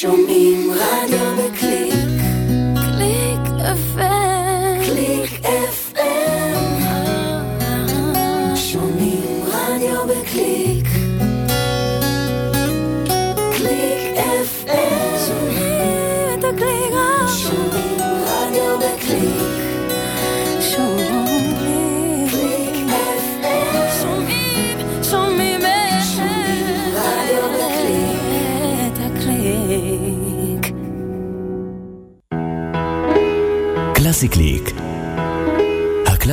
שומעים רדיו בק...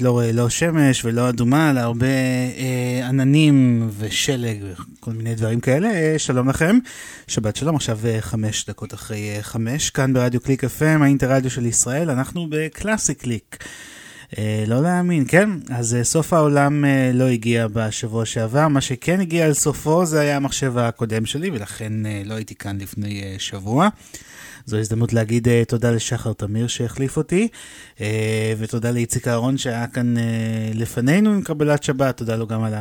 בבית לא רואה לא שמש ולא אדמה, אלא הרבה אה, עננים ושלג וכל מיני דברים כאלה. אה, שלום לכם, שבת שלום, עכשיו אה, חמש דקות אחרי אה, חמש, כאן ברדיו קליק FM, האינטרדיו של ישראל, אנחנו בקלאסי קליק. אה, לא להאמין, כן? אז אה, סוף העולם אה, לא הגיע בשבוע שעבר, מה שכן הגיע על סופו זה היה המחשב הקודם שלי, ולכן אה, לא הייתי כאן לפני אה, שבוע. זו הזדמנות להגיד אה, תודה לשחר תמיר שהחליף אותי, uh, ותודה לאיציק אהרון שהיה כאן uh, לפנינו עם קבלת שבת, תודה לו גם על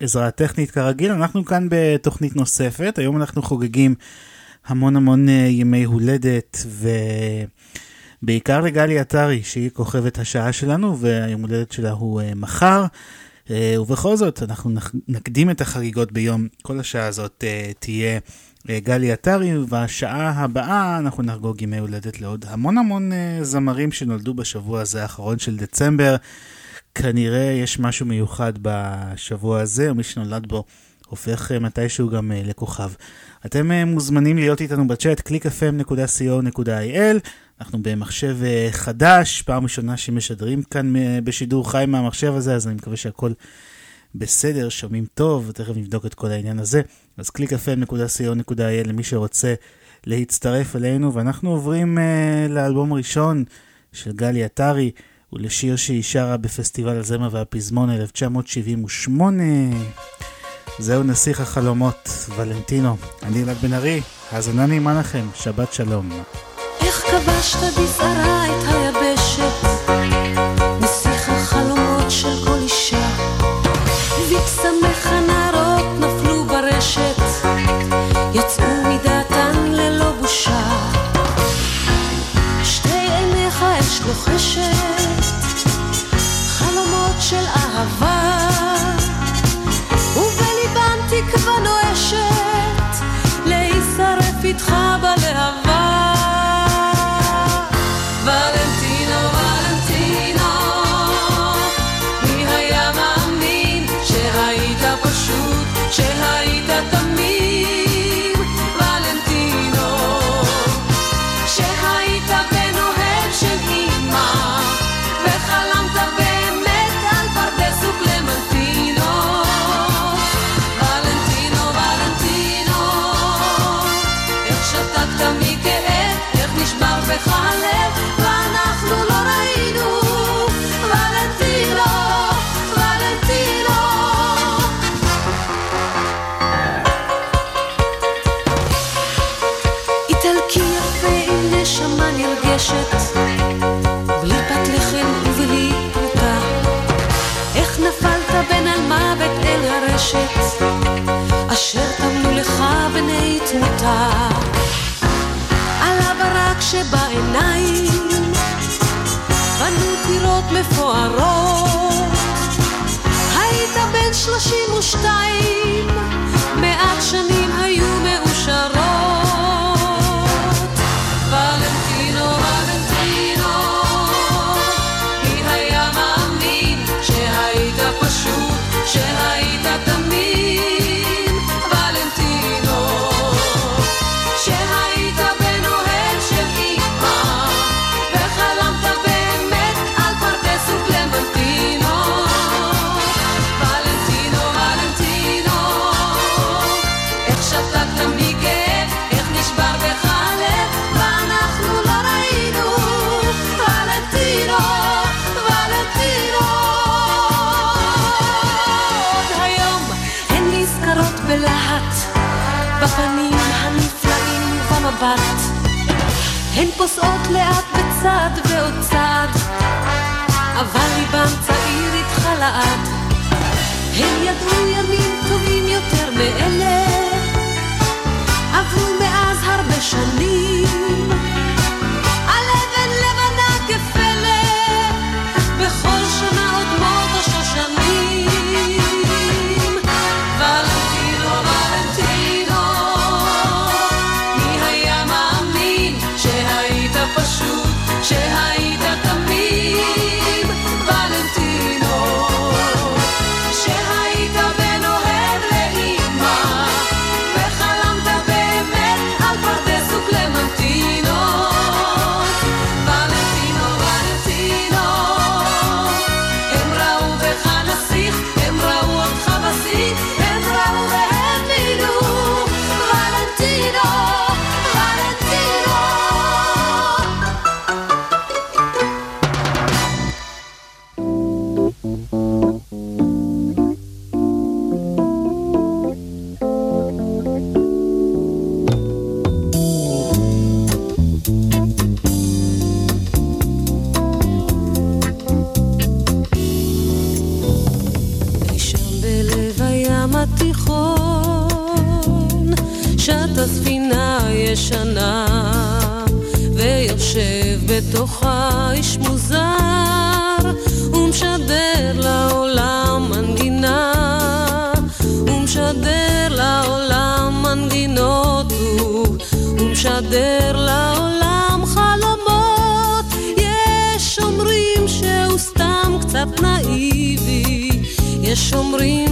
העזרה הטכנית כרגיל. אנחנו כאן בתוכנית נוספת, היום אנחנו חוגגים המון המון uh, ימי הולדת, ובעיקר לגלי עטרי שהיא כוכבת השעה שלנו, והיום הולדת שלה הוא uh, מחר. ובכל זאת, אנחנו נקדים את החגיגות ביום, כל השעה הזאת תהיה גלי עטרי, והשעה הבאה אנחנו נחגוג ימי הולדת לעוד המון המון זמרים שנולדו בשבוע הזה האחרון של דצמבר. כנראה יש משהו מיוחד בשבוע הזה, או מי שנולד בו הופך מתישהו גם לכוכב. אתם אה, מוזמנים להיות איתנו בצ'אט, www.clickfm.co.il. אנחנו במחשב אה, חדש, פעם ראשונה שמשדרים כאן אה, בשידור חי מהמחשב הזה, אז אני מקווה שהכל בסדר, שומעים טוב, ותכף נבדוק את כל העניין הזה. אז www.clickfm.co.il למי שרוצה להצטרף אלינו, ואנחנו עוברים uh, לאלבום הראשון של גלי עטרי, ולשיר שהיא שרה בפסטיבל הזמר והפזמון 1978. זהו נסיך החלומות, ולנטינו. אני אלעד בן ארי, האזנה נעימה לכם, שבת שלום. איך כבשת בזערה את היבשת, תמותה. על הברק שבעיניים בנו טירות מפוארות. היית בן שלושים ושתיים מעט שנים היו מאושרות במבט הן פוסעות לאט בצד ועוד צד אבל ליבם צעיר איתך לעד. הם ידעו ימים טובים יותר מאלה עברו מאז הרבה שנים عمري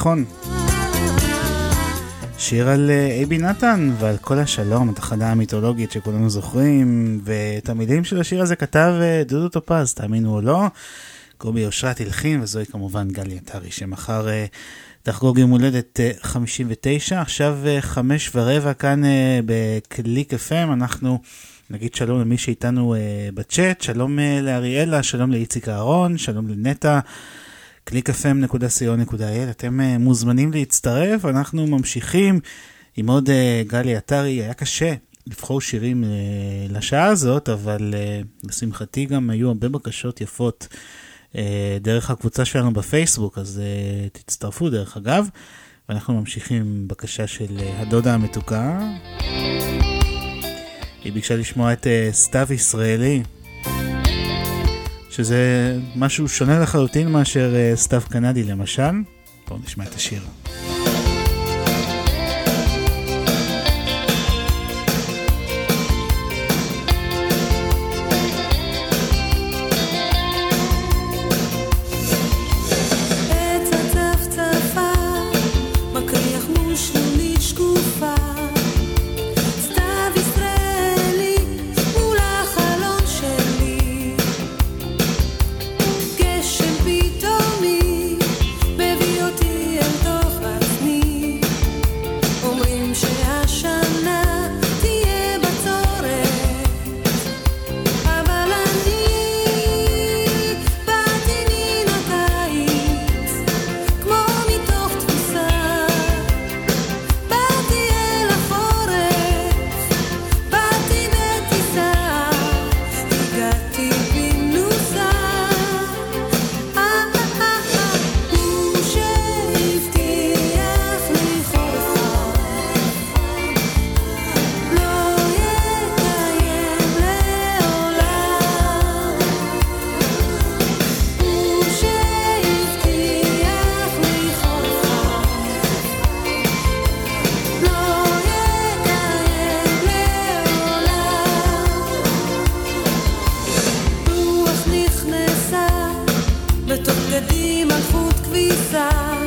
התיכון. שיר על אה, אייבי נתן ועל כל השלום, התחנה המיתולוגית שכולנו זוכרים, ואת המילים של השיר הזה כתב אה, דודו טופז, תאמינו או לא. קובי אושרת הלחין, וזוהי כמובן גלי עטרי שמחר אה, תחגוג יום הולדת 59, עכשיו חמש ורבע כאן בקליק FM, אנחנו נגיד שלום למי שאיתנו בצ'אט, שלום לאריאלה, שלום לאיציק אהרון, שלום לנטע. www.clickfm.co.il. אתם אה, מוזמנים להצטרף, אנחנו ממשיכים עם עוד אה, גלי עטרי. היה קשה לבחור שירים אה, לשעה הזאת, אבל לשמחתי גם היו הרבה בקשות יפות דרך הקבוצה שלנו בפייסבוק, אז תצטרפו דרך אגב. ואנחנו ממשיכים עם בקשה של הדודה המתוקה. היא ביקשה לשמוע את סתיו ישראלי. שזה משהו שונה לחלוטין מאשר uh, סתיו קנדי למשל. בואו נשמע את השיר. שותפות כביסה.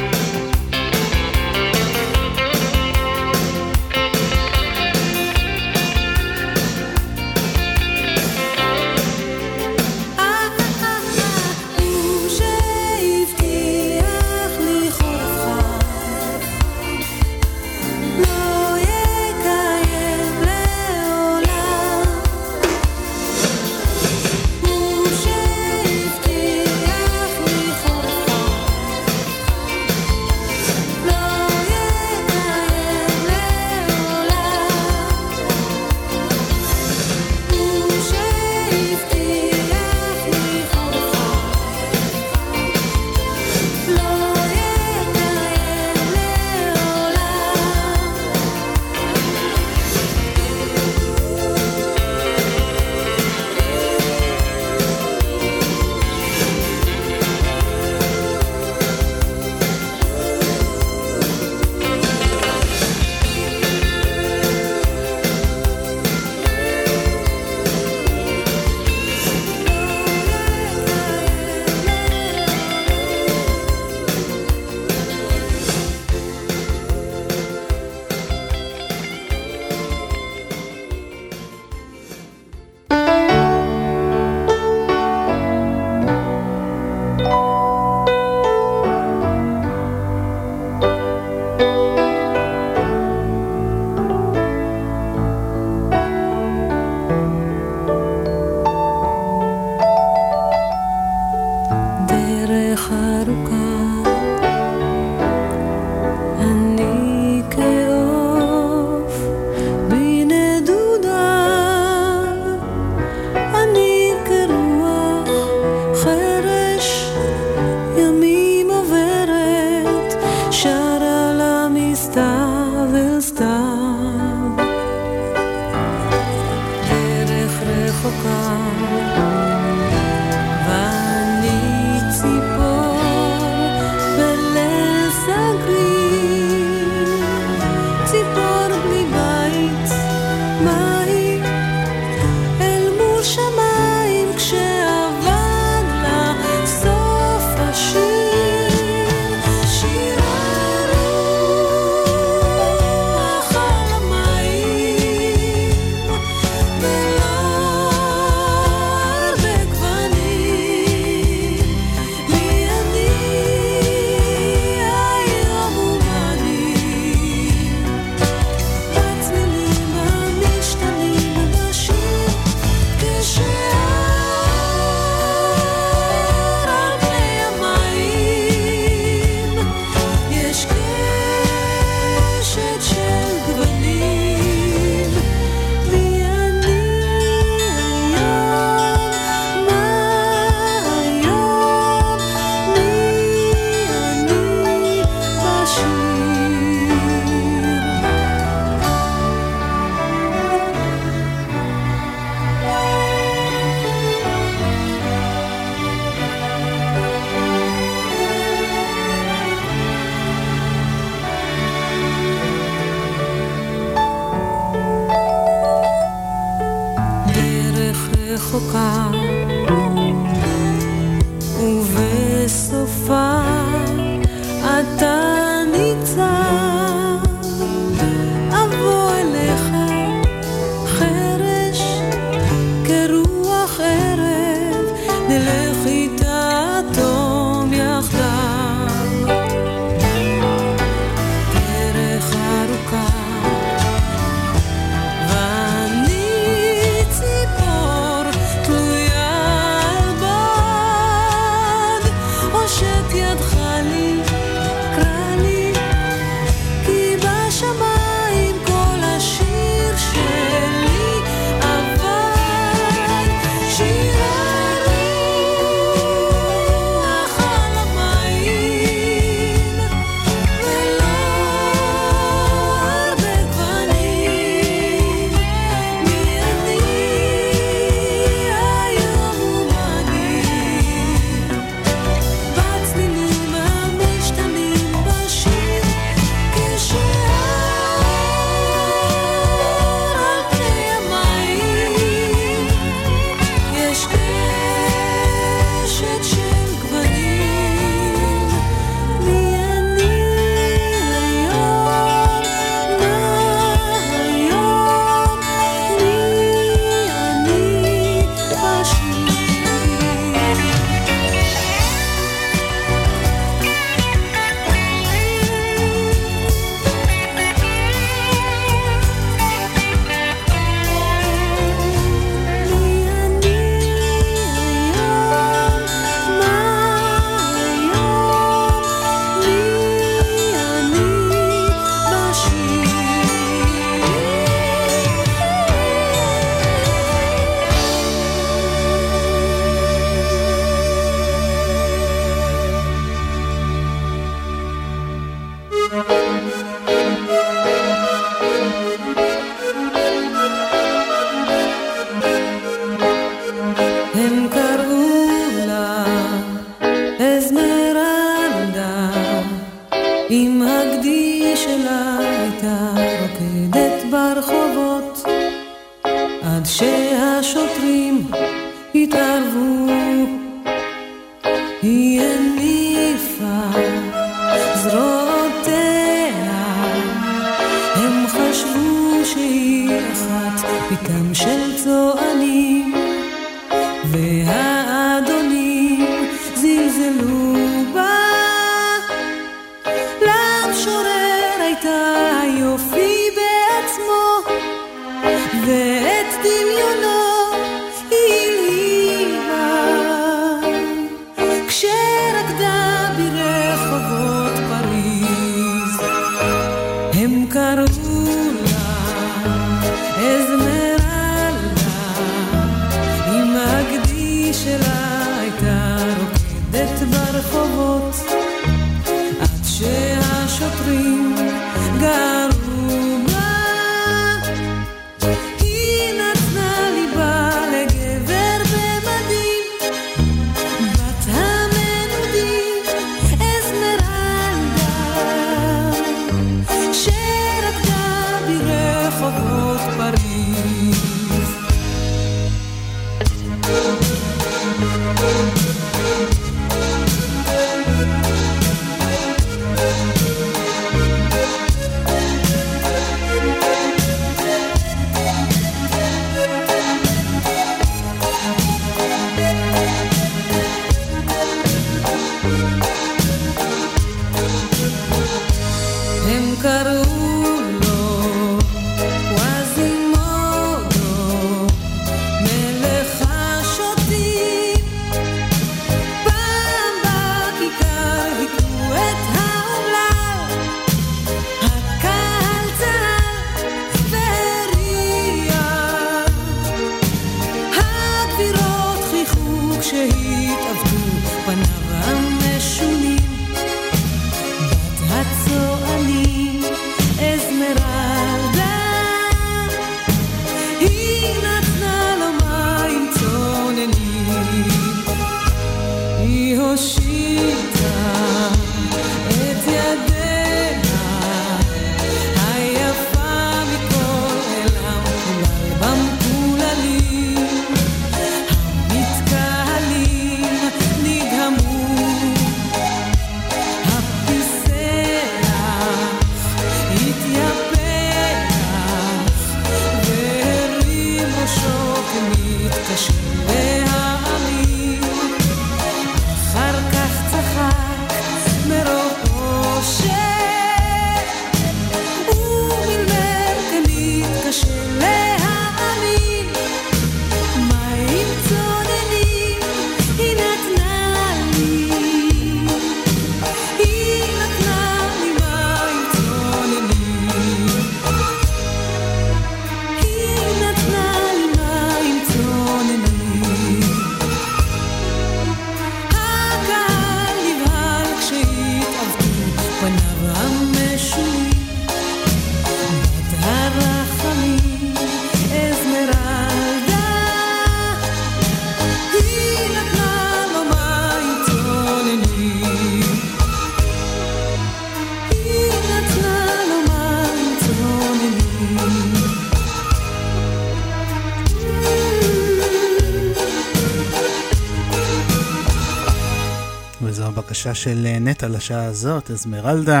וזו הבקשה של נטע לשעה הזאת, אזמרלדה.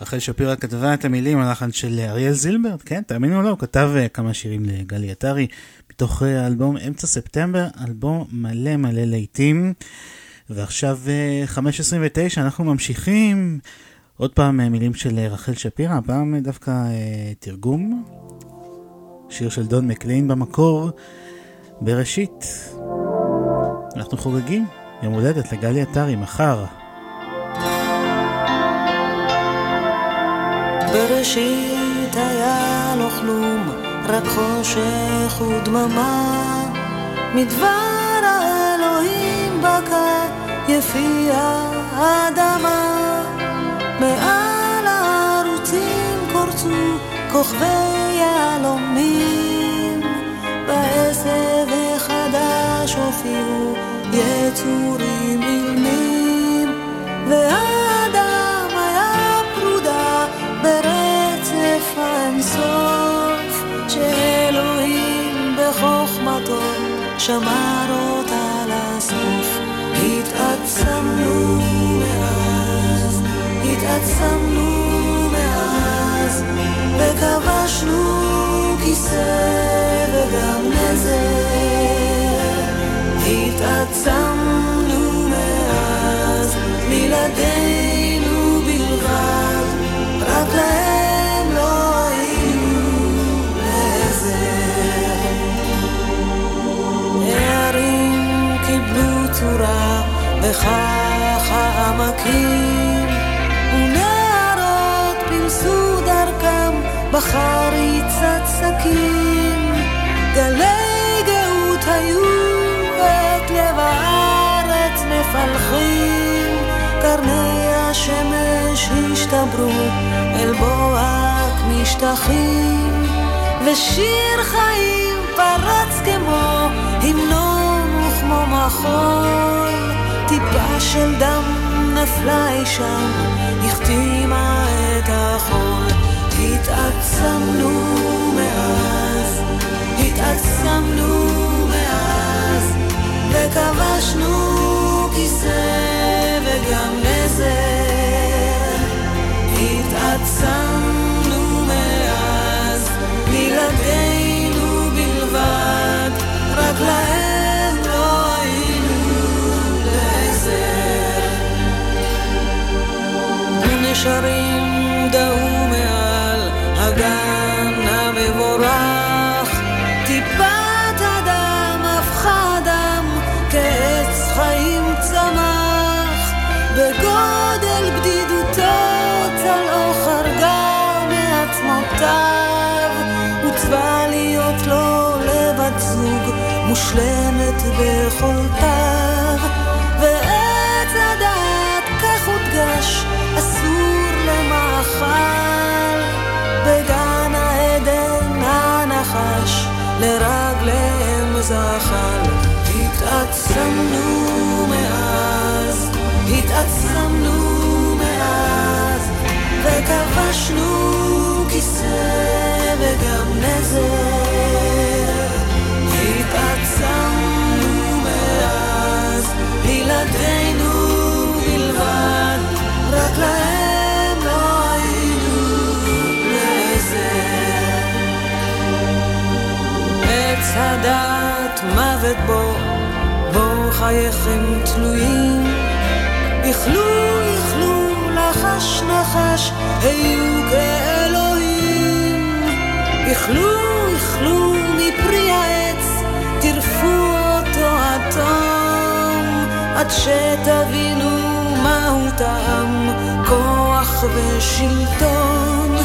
רחל שפירא כתבה את המילים, הלחן של אריאל זילברט, כן, תאמינו או לא, הוא כתב כמה שירים לגלי עטרי, מתוך אלבום אמצע ספטמבר, אלבום מלא מלא להיטים. ועכשיו 5.29, אנחנו ממשיכים. עוד פעם מילים של רחל שפירא, הפעם דווקא תרגום. שיר של דון מקליין במקור, בראשית. אנחנו חוגגים יום הולדת לגלי עטרי מחר. בראשית היה לו כלום, רק חושך ודממה. מדבר האלוהים בקע יפי האדמה. מעל הערוצים קורצו כוכבי יהלומים. בעשב החדש הופיעו יצורים אילמים, והאדם היה פרודה ברצף האינסוף, שאלוהים בחוכמתו שמר אותה לסוף. התעצמנו מאז, התעצמנו מאז, וכבשנו כיסא וגם נזר. התעצמנו מאז, בלעדינו בלבד, רק להם לא היינו לעזר. הערים קיבלו צורה, וכך העמקים, ונערות פילסו דרכם בחריצת שקים. גלי גאות היו מפלחים, קרני השמש השתברו אל בוהק משטחים, ושיר חיים פרץ כמו המנון וכמו מחול, טיפה של דם נפלה אי שם, החתימה את החול. התעצמנו מאז, התעצמנו מאז, וכבשנו כיסא וגם נזר. התעצמנו מאז, בלעדינו בלבד, רק להם לא היינו לעזר. ונשרים דהו מושלמת ביכולתיו, ועץ הדעת כך הודגש, אסור למאכל, בגן העדן הנחש לרגליהם זחל. התעצמנו מאז, התעצמנו מאז, וכבשנו בלעדינו בלבד, רק להם לא היינו לעזר. הדעת מוות בו, בו חייכם תלויים. איכלו, איכלו, לחש נחש, היו כאלוהים. איכלו, איכלו מפרי העץ, עד שתבינו מהו טעם, כוח ושלטון.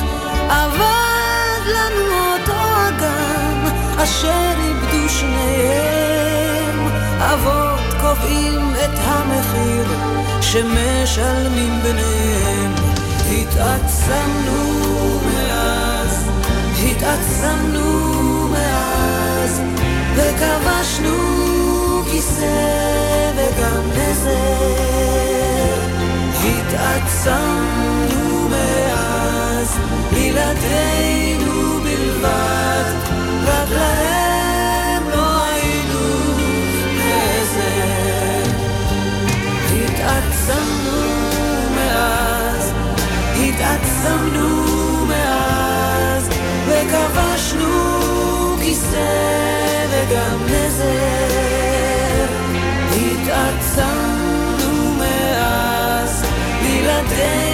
אבד לנו אותו אגם, אשר איבדו שניהם. אבות קובעים את המחיר שמשלמים ביניהם. התעצמנו מאז, התעצמנו מאז, וכבשנו הכיסא וגם לזה התעצמנו מאז. בלעדינו בלבד רק להם לא היינו לעזר התעצמנו מאז התעצמנו מאז וכבשנו כיסא וגם לזה. התעצמנו מאז בלעדינו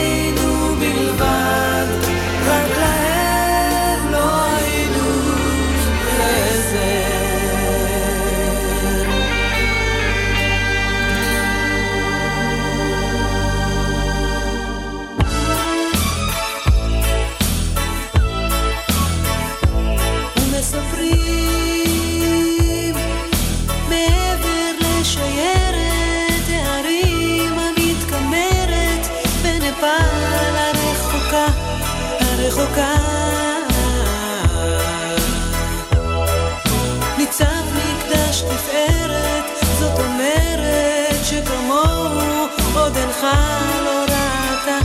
עוד אינך לא ראתה.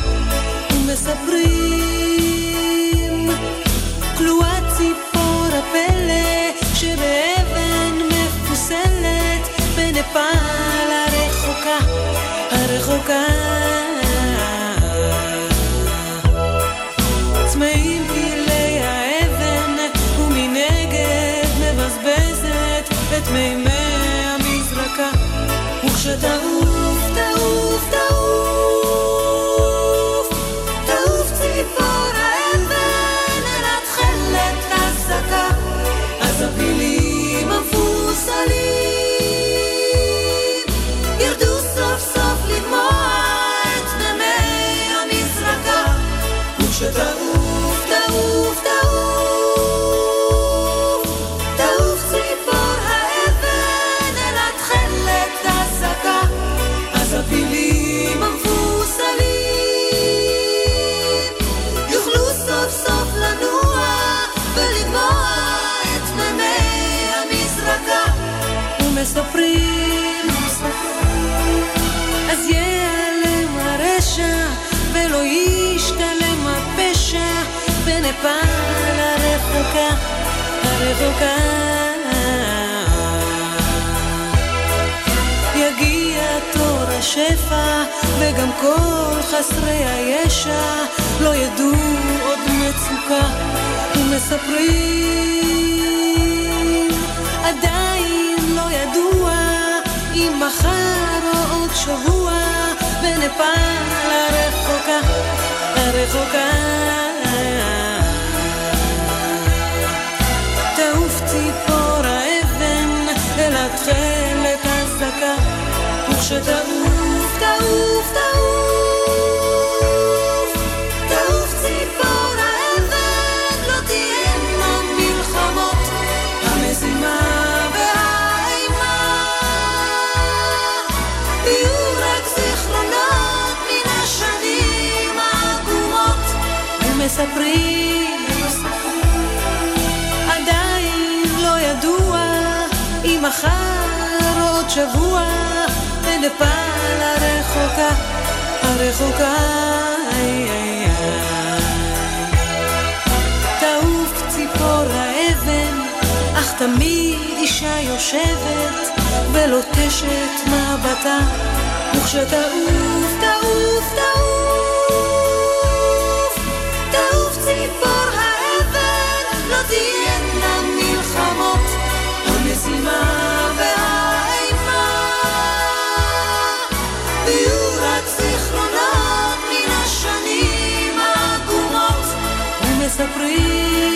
הרחוקה, הרחוקה. יגיע תור השפע וגם כל חסרי הישע לא ידעו עוד מצוקה ומספרים עדיין לא ידוע אם מחר או עוד שבוע בנפאל הרחוקה, הרחוקה. ציפור האבן אל התכלת הזקה וכשתעוף, תעוף, תעוף. תעוף מחר עוד שבוע בנפאל הרחוקה, הרחוקה. איי, איי, איי. תעוף ציפור האבן, אך תמיד אישה יושבת ולוטשת מבטה, וכשתעוף, ומספרים זה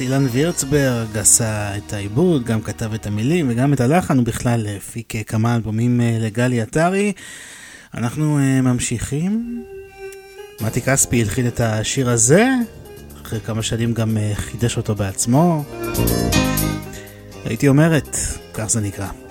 אילן וירצברג עשה את העיבוד, גם כתב את המילים וגם את הלחן, הוא בכלל הפיק כמה אלבומים לגלי עטרי. אנחנו ממשיכים. מתי כספי התחיל את השיר הזה, אחרי כמה שנים גם חידש אותו בעצמו. הייתי אומרת, כך זה נקרא.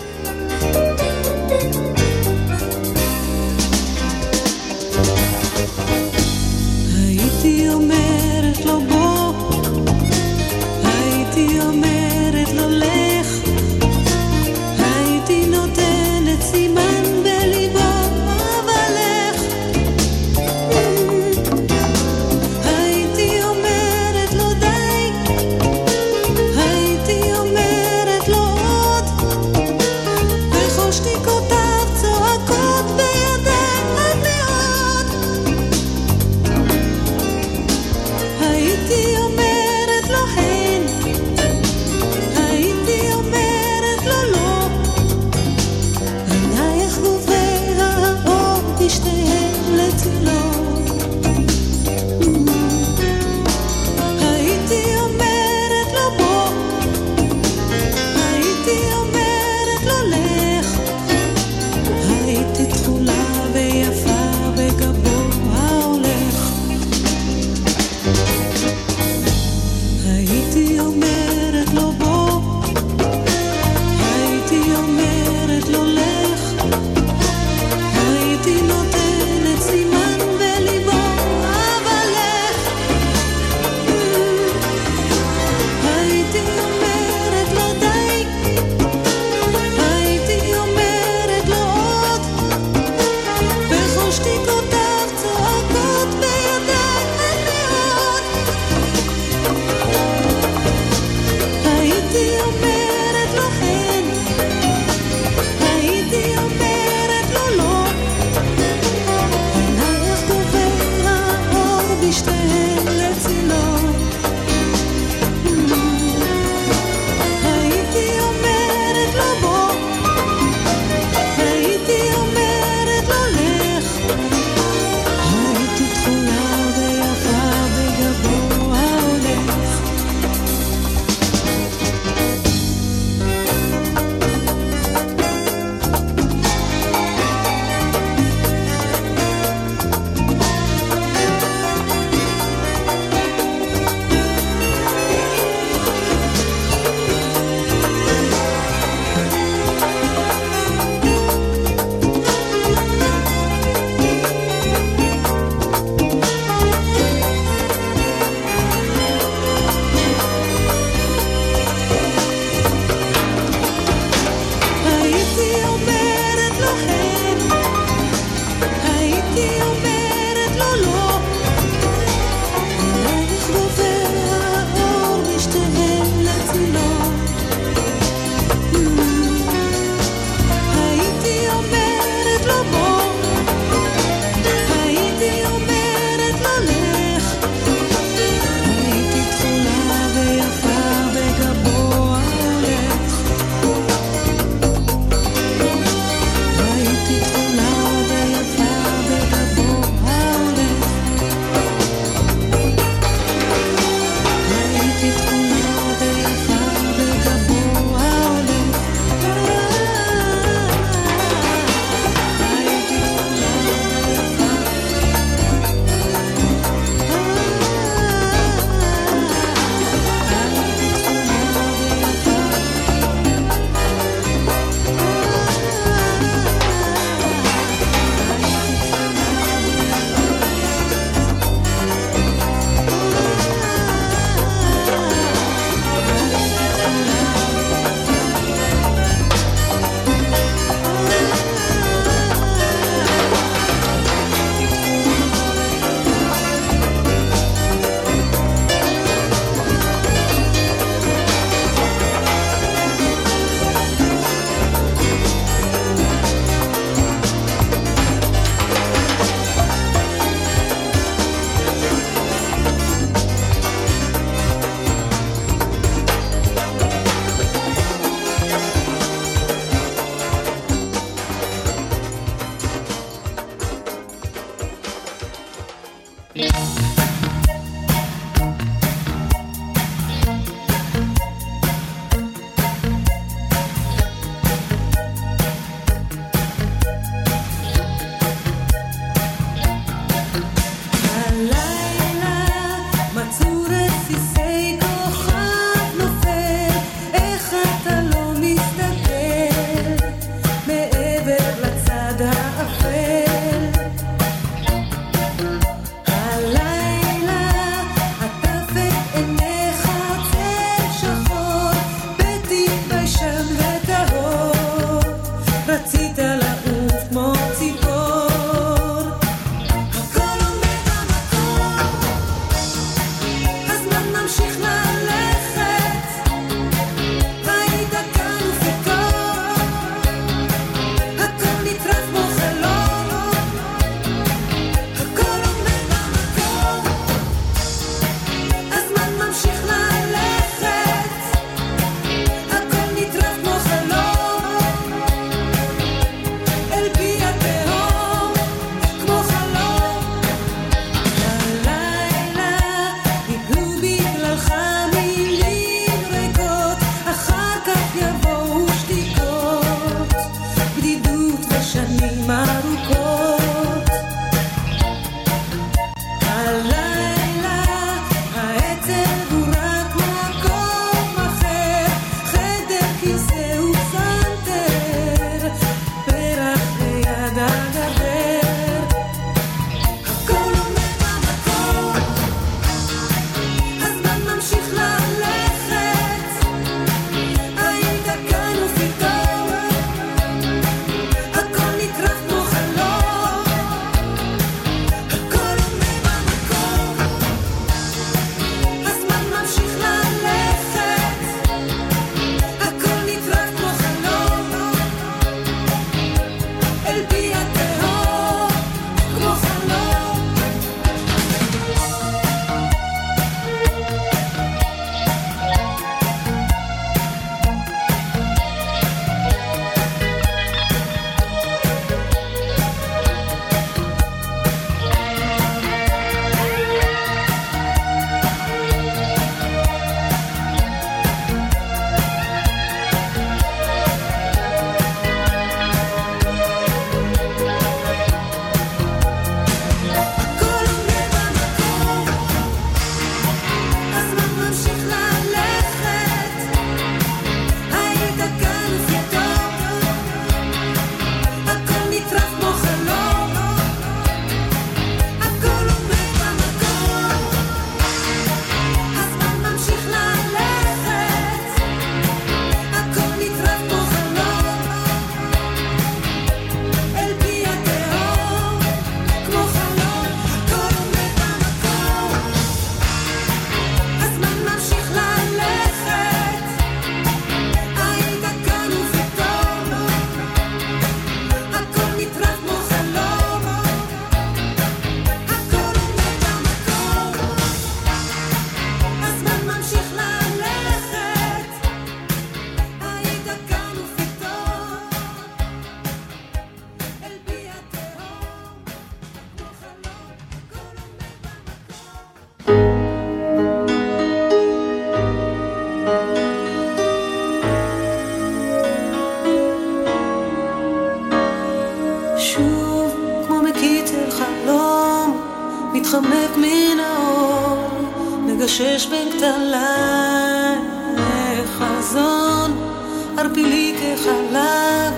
ערפילי כחלב,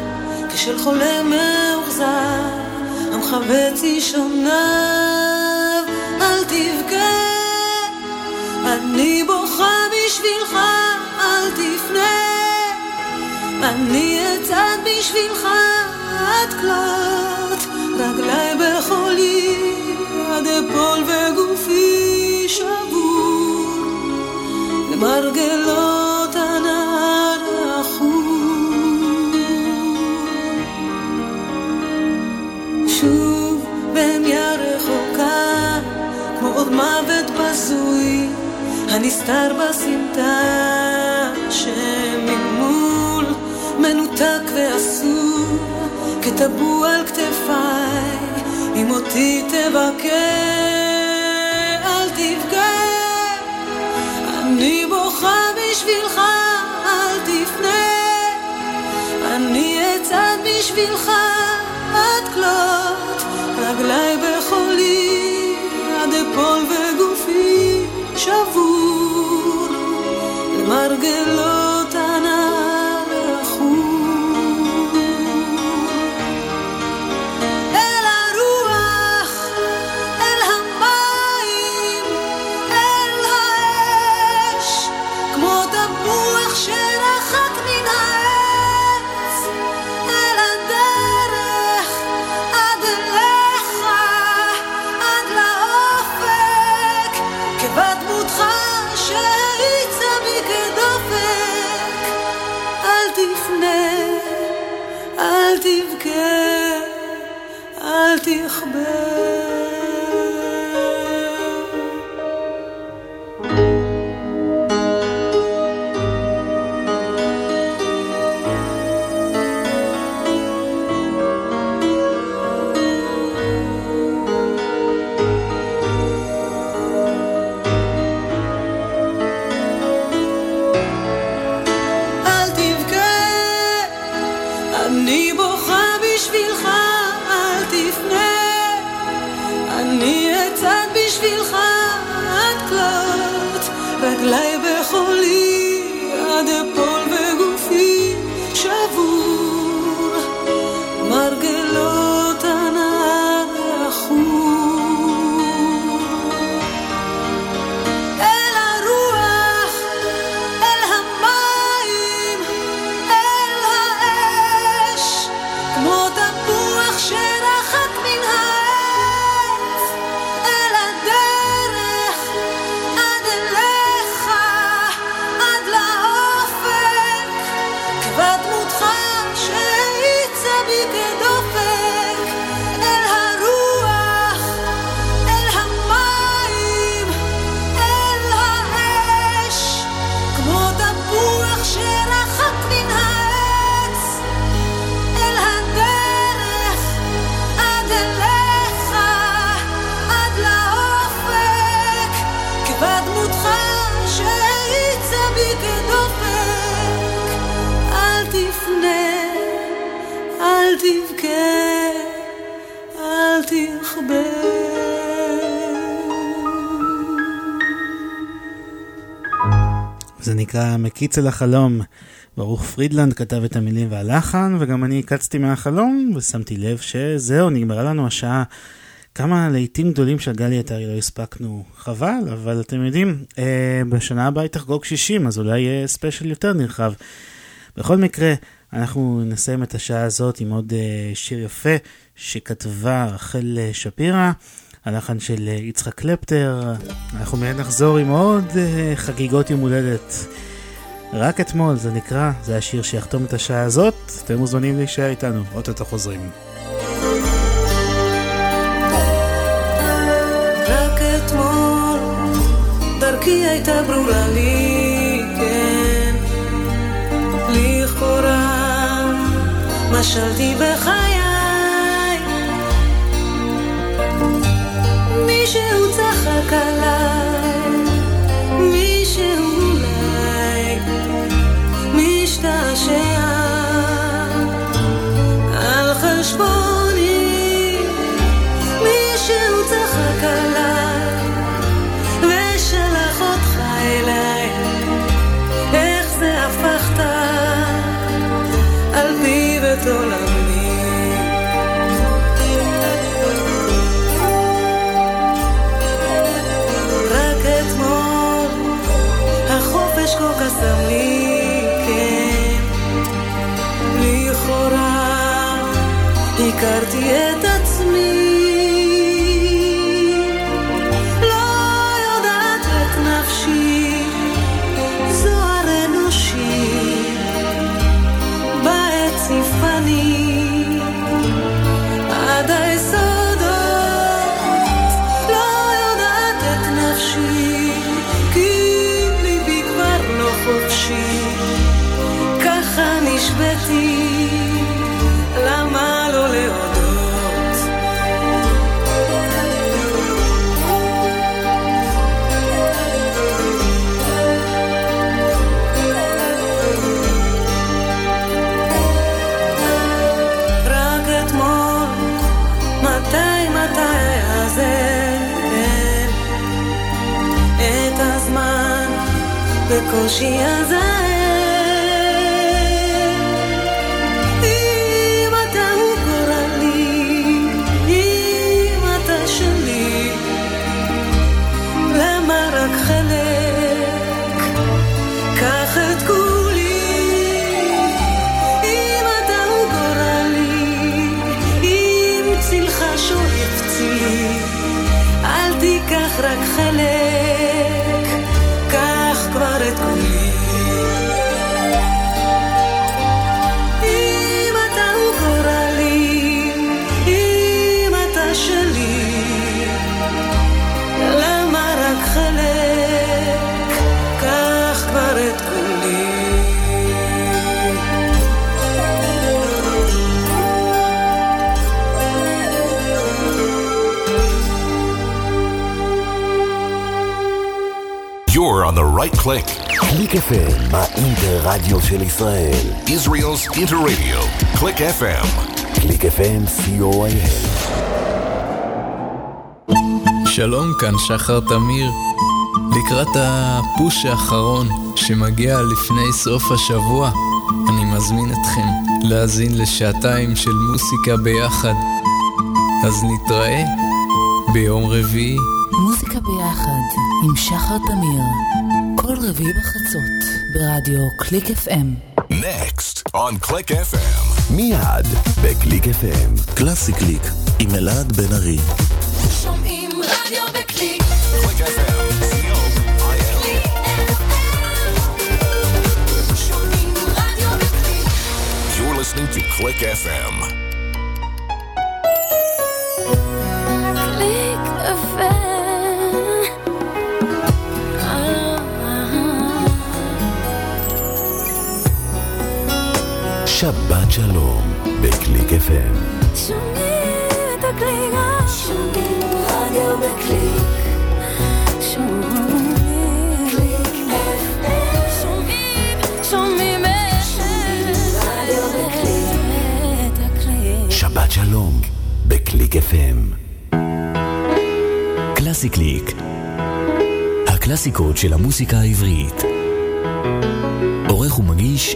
כשל חולה מאוכזר, המחווץ אישוניו. אל תבכה, אני בוכה בשבילך, אל תפנה. אני אצעד בשבילך עד כלות, רגליי בחולי, עד אפול וגופי שבור. למרגלות מוות בזוי הנסתר בסמטה שממול מנותק ואסור כטבו על כתפיי אם אותי תבקר אל תפגע. אני בוכה בשבילך אל תפנה. אני אצעד בשבילך עד כלות רגליי בחולי כל וגופי שבור למרגלות מקיץ אל החלום. ברוך פרידלנד כתב את המילים והלחן, וגם אני קצתי מהחלום, ושמתי לב שזהו, נגמרה לנו השעה. כמה להיטים גדולים של גלי עטרי לא הספקנו, חבל, אבל אתם יודעים, אה, בשנה הבאה היא תחגוג 60, אז אולי יהיה ספיישל יותר נרחב. בכל מקרה, אנחנו נסיים את השעה הזאת עם עוד אה, שיר יפה שכתבה רחל אה, שפירא, הלחן של אה, יצחק קלפטר. אנחנו מיד נחזור עם עוד אה, חגיגות יום הולדת. רק אתמול זה נקרא, זה השיר שיחתום את השעה הזאת. אתם מוזמנים להישאר איתנו, אוטוטו חוזרים. כן. משלתי בחיי. מישהו צחק עליי, מישהו אולי משתעשע על חשבוני. cartier האינטרדיו של ישראל. Israel's Interradio. Click FM. קליק FM, co.il. שלום, כאן שחר תמיר. לקראת הפוש האחרון שמגיע לפני סוף השבוע, אני מזמין אתכם להאזין לשעתיים של מוסיקה ביחד. אז נתראה ביום רביעי. מוזיקה ביחד עם שחר תמיר, כל רביעי בחצות ברדיו קליק FM. Next on Click FM. מיד בקליק FM. קלאסי קליק עם אלעד בן ארי. שומעים רדיו בקליק. Click FM. C-O-I-L. שומעים רדיו בקליק. You're listening to Click FM. שבת שלום בקליק FM. שומעים את הקליק. שומעים רדיו בקליק. שבת שלום בקליק FM. קלאסי קליק. הקלאסיקות של המוסיקה העברית. עורך ומגיש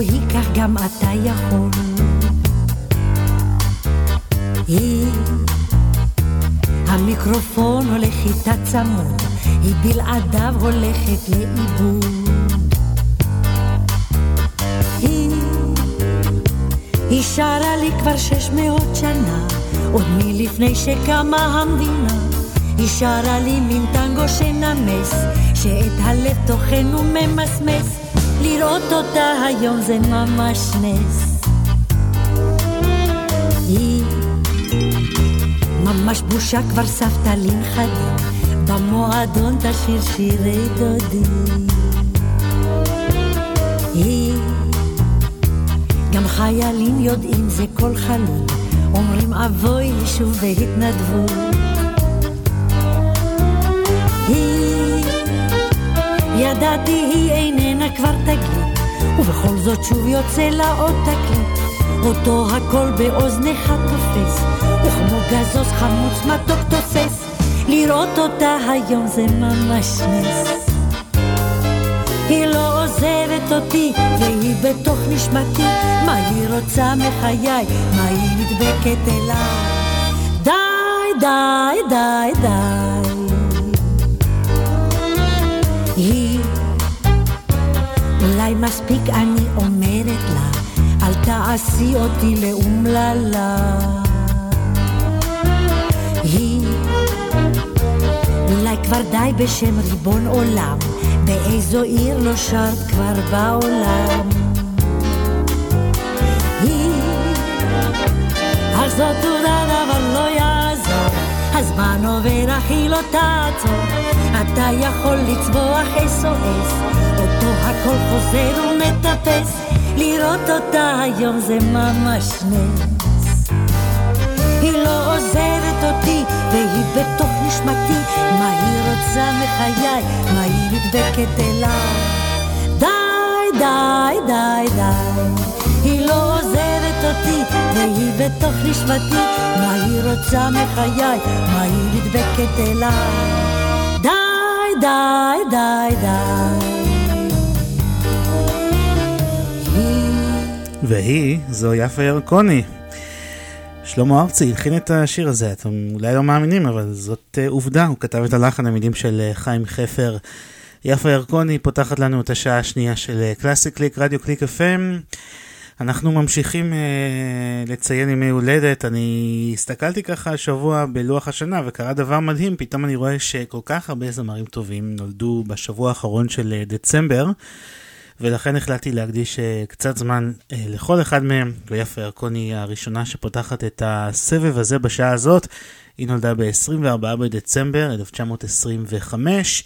לשיר כמו היא כך גם אתה יכול. היא המיקרופון הולך איתה צמוד, היא בלעדיו הולכת לאיבוד. היא היא שרה לי כבר שש מאות שנה, עוד מלפני שקמה המדינה. היא שרה לי מין טנגו שנמס, שאת הלב טוחן וממסמס. לראות אותה היום זה ממש נס. היא ממש בושה כבר סבתא לי נכדים, במועדון תשיר שירי דודים. היא גם חיילים יודעים זה כל חלום, אומרים אבוי שוב בהתנדבות. היא, ידעתי היא איננה כבר תגיד, ובכל זאת שוב יוצא לה עוד תקליט. אותו הכל באוזניך תופס, וכמו גזוז חמוץ מתוק תוסס, לראות אותה היום זה ממש נס. היא לא עוזבת אותי, והיא בתוך נשמתי. מה היא רוצה מחיי? מה היא נדבקת אליי? די, די, די, די. אולי מספיק אני אומרת לה, אל תעשי אותי לאומללה. היא אולי כבר די בשם ריבון עולם, באיזו עיר לא שרת כבר בעולם. היא, אך זאת תודה אבל לא הזמן עובר היא לא תעצור, אתה יכול לצבוח SOS, אותו הכל חוזר ומטפס, לראות אותה היום זה ממש נס. היא לא עוזבת אותי, והיא בתוך נשמתי. מה היא רוצה מחיי? מה היא נדבקת אליי? די, די, די, די. היא לא עוזבת אותי, והיא בתוך נשמתי. מה היא רוצה מחיי? מה היא נדבקת אליי? די, די, די, די. היא והיא, זו יפה ירקוני. שלמה ארצי הלחין את השיר הזה, אתם אולי לא מאמינים, אבל זאת אה, עובדה, הוא כתב את הלחן, המילים של אה, חיים חפר. יפה ירקוני פותחת לנו את השעה השנייה של קלאסי קליק, רדיו קליק FM. אנחנו ממשיכים אה, לציין ימי הולדת, אני הסתכלתי ככה השבוע בלוח השנה וקרה דבר מדהים, פתאום אני רואה שכל כך הרבה זמרים טובים נולדו בשבוע האחרון של אה, דצמבר, ולכן החלטתי להקדיש אה, קצת זמן אה, לכל אחד מהם, ויפה ירקוני היא הראשונה שפותחת את הסבב הזה בשעה הזאת, היא נולדה ב-24 בדצמבר 1925.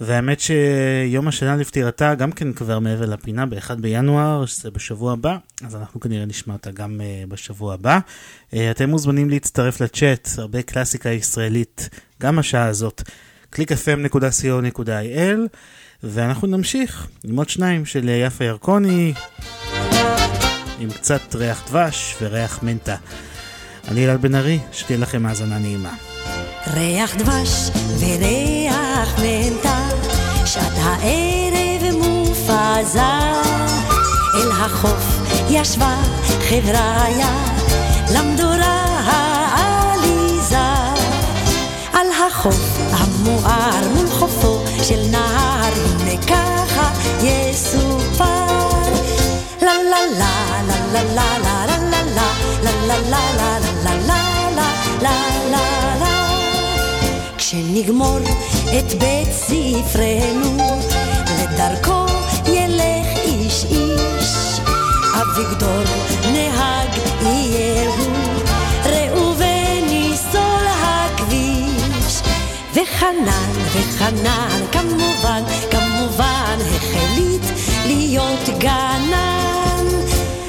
והאמת שיום השנה לפטירתה גם כן כבר מעבר לפינה ב-1 בינואר, שזה בשבוע הבא, אז אנחנו כנראה נשמע אותה גם uh, בשבוע הבא. Uh, אתם מוזמנים להצטרף לצ'אט, הרבה קלאסיקה ישראלית, גם השעה הזאת, www.clickfm.co.il, ואנחנו נמשיך עם עוד שניים של יפה ירקוני, עם קצת ריח דבש וריח מנטה. אני אלעד בן ארי, שתהיה לכם האזנה נעימה. ריח דבש וריח מנטה, שעת הערב מופזר. אל החוף ישבה חבריה, למדורה העליזה. על החוף המואר מול חופו של נהר, הנה ככה יסופר. לה לה לה לה לה לה לה לה לה לה לה לה כשנגמור את בית ספרנו, לדרכו ילך איש איש. אביגדור נהג יהיהו, ראובן יסול הכביש. וחנן, וחנן, כמובן, כמובן, החליט להיות גנן.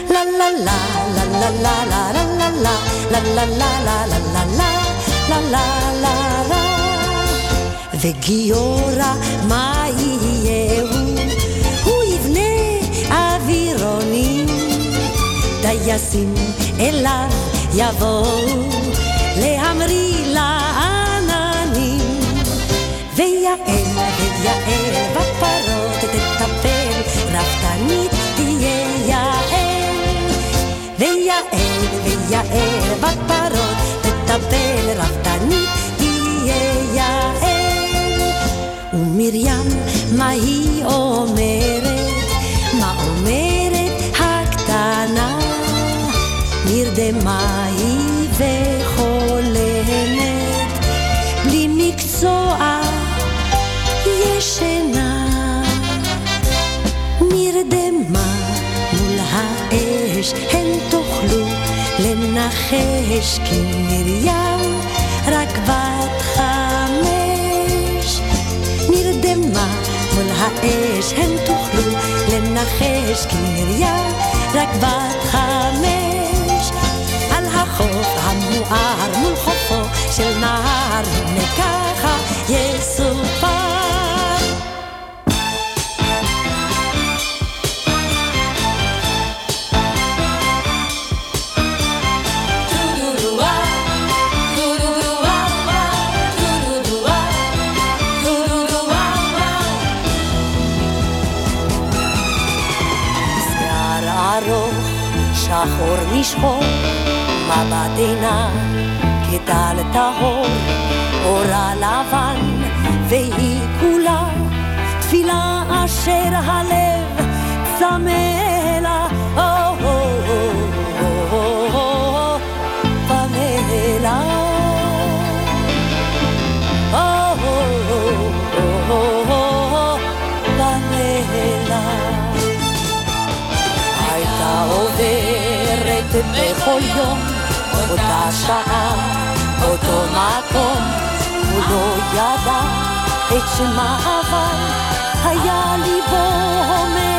לה לה לה לה לה לה לה לה לה לה לה לה לה לה לה לה לה לה וגיורא מה יהיהו? הוא יבנה אווירונים, טייסים אליו יבואו להמריא לעננים. ויעל, ויעל ומרים, מה היא אומרת? מה אומרת הקטנה? נרדמה היא וחולמת, בלי מקצוע ישנה. נרדמה מול האש, הן תוכלו לנחש, כי מרים האש, הן תוכלו לנחש, כי מרים רק בת חמש. על החוף המואר מול חופו של נהר, הנה ככה יסופר. שחור משחור, מבט עינה, כטל טהור, אורה לבן, והיא כולה תפילה אשר הלב צמא בכל יום, אותה שעה, אותו מקום, הוא לא ידע את שמה אבל היה ליבו הומה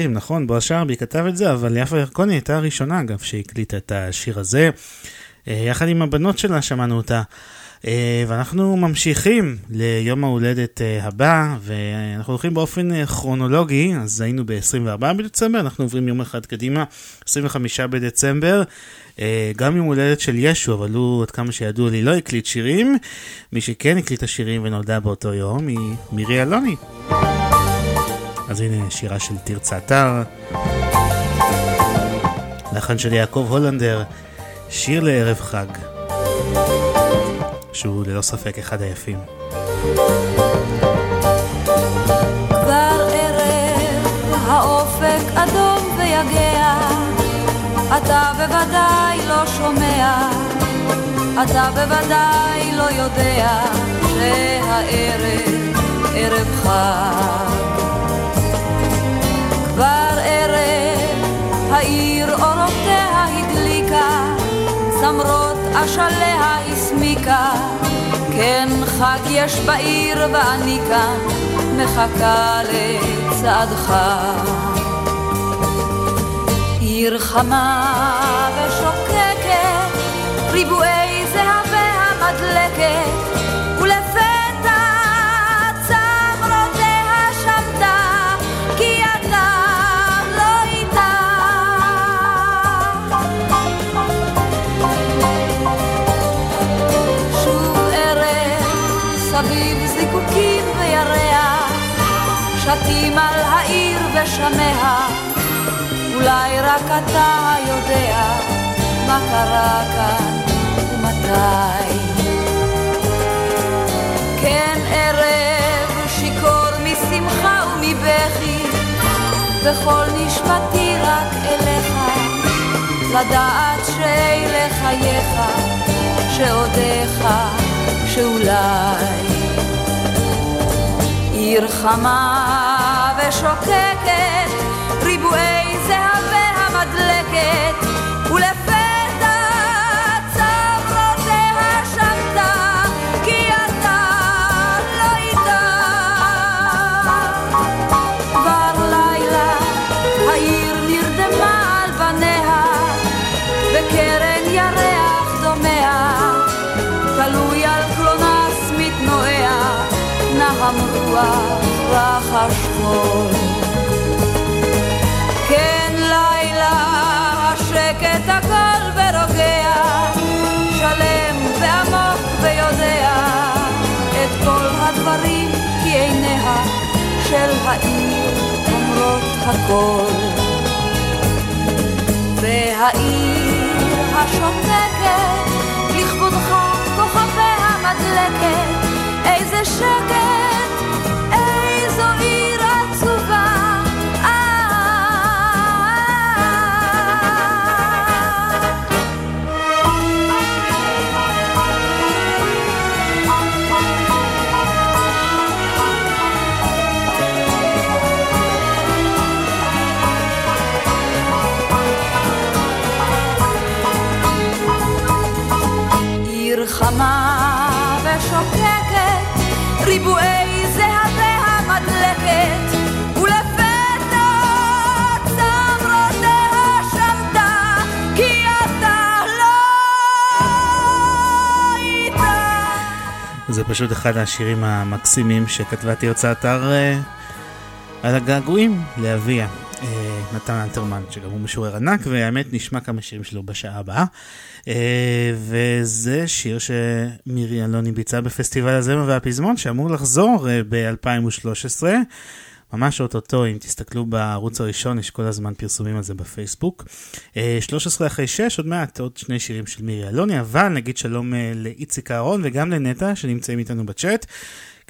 מכירים, נכון? בועז שרבי כתב את זה, אבל יפה ירקוני הייתה הראשונה, אגב, שהקליטה את השיר הזה. אה, יחד עם הבנות שלה שמענו אותה. אה, ואנחנו ממשיכים ליום ההולדת אה, הבא, ואנחנו הולכים באופן כרונולוגי, אז היינו ב-24 בדצמבר, אנחנו עוברים יום אחד קדימה, 25 בדצמבר, גם יום הולדת של ישו, אבל הוא, עד כמה שידוע לי, לא הקליט שירים. מי שכן הקליטה שירים ונולדה באותו יום היא מירי אלוני. אז הנה שירה של תרצה אתר. לחן של יעקב הולנדר, שיר לערב חג, שהוא ללא ספק אחד היפים. כבר ערב האופק אדום ויגע, אתה בוודאי לא שומע, אתה בוודאי לא יודע שהערב ערב חג. כבר ערב העיר אורותיה הדליקה, צמרות אשליה הסמיקה, כן חג יש בעיר ואני כאן מחכה לצעדך. עיר חמה ושוקקת, ריבועי זהבי המדלקת, שטים על העיר ושמיה, אולי רק אתה יודע מה קרה כאן ומתי. כן ערב שיכור משמחה ומבכי, וכל נשמתי רק אליך, לדעת שאלה חייך, שעודיך, שאולי עיר חמה ושוקקת, ריבועי זהבי המדלקת, רחש חול. כן לילה השקט הכל ורוגע, שלם ועמוק ויודע את כל הדברים כי עיניה של העיר אומרות הכל. והעיר השותקת לכבודך כוכביה מדלקת איזה שקט, ריבועי זהבי המדלקת, ולפתע צמרותיה שמתה, כי אתה לא איתה. זה פשוט אחד השירים המקסימים שכתבה תרצה אתר אה, על הגעגועים לאביה. אה, נתן אלתרמן, שגם הוא משורר ענק, והאמת נשמע כמה שירים שלו בשעה הבאה. אה, וזה שיר שמירי אלוני ביצעה בפסטיבל הזמר והפזמון, שאמור לחזור אה, ב-2013. ממש אוטוטו, אם תסתכלו בערוץ הראשון, יש כל הזמן פרסומים על זה בפייסבוק. אה, 13 אחרי 6, עוד מעט עוד שני שירים של מירי אלוני, אבל נגיד שלום אה, לאיציק אהרון וגם לנטע שנמצאים איתנו בצ'אט.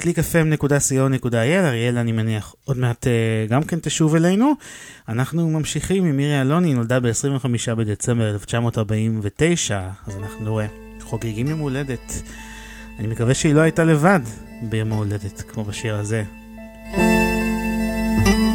www.clickfm.co.il, אריאל אני מניח עוד מעט אה, גם כן תשוב אלינו. אנחנו ממשיכים עם מירי אלוני, נולדה ב-25 בדצמבר 1949, אז אנחנו אה, חוגגים יום הולדת. אני מקווה שהיא לא הייתה לבד ביום ההולדת, כמו בשיר הזה. אם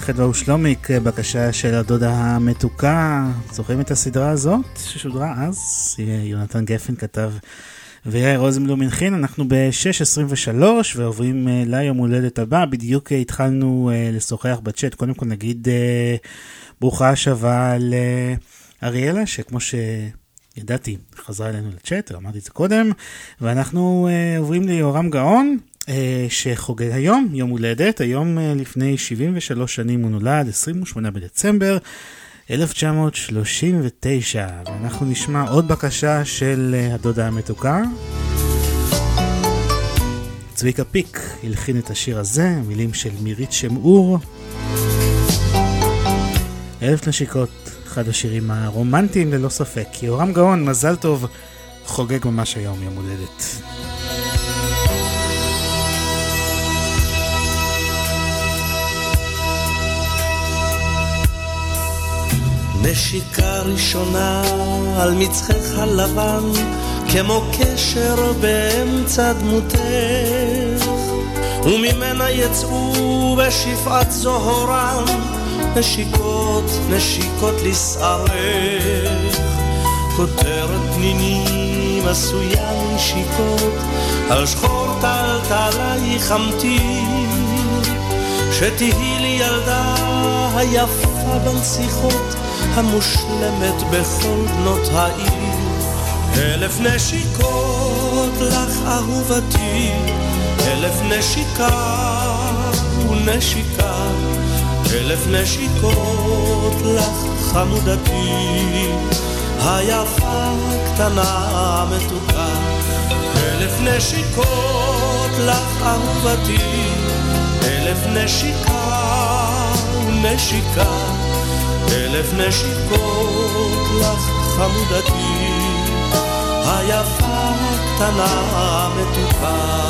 חדווה ושלומיק, בקשה של הדודה המתוקה. זוכרים את הסדרה הזאת ששודרה אז? יונתן גפן כתב ויאיר רוזנבלום הנחין. אנחנו ב-6.23 ועוברים אה, ליום הולדת הבא. בדיוק אה, התחלנו אה, לשוחח בצ'אט. קודם כל נגיד ברוכה השבה לאריאלה, שכמו שידעתי, חזרה אלינו לצ'אט, אמרתי את זה קודם. ואנחנו אה, עוברים ליורם גאון. אה, שחוגג היום, יום הולדת, היום אה, לפני 73 שנים הוא נולד, 28 בדצמבר 1939, ואנחנו נשמע עוד בקשה של אה, הדודה המתוקה. צביקה פיק הלחין את השיר הזה, מילים של מירית שמעור. אלף נשיקות, אחד השירים הרומנטיים ללא ספק. יהורם גאון, מזל טוב, חוגג ממש היום יום הולדת. נשיקה ראשונה על מצחך הלבן, כמו קשר באמצע דמותך, וממנה יצאו בשפעת זוהרם נשיקות, נשיקות לשערך. כותרת פנינים עשויה נשיקות, על שחור טלטלייך אמתיר, שתהי לי ילדה היפה בנסיכות, המושלמת בכל בנות העיר. אלף נשיקות לך אהובתי, אלף נשיקה ונשיקה, אלף נשיקות לך חמודתי, היפה קטנה מתוקה. אלף נשיקות לך אהובתי, אלף נשיקה ונשיקה, אלף נשיקות לך חמודתי, היפה קטנה מתוקה.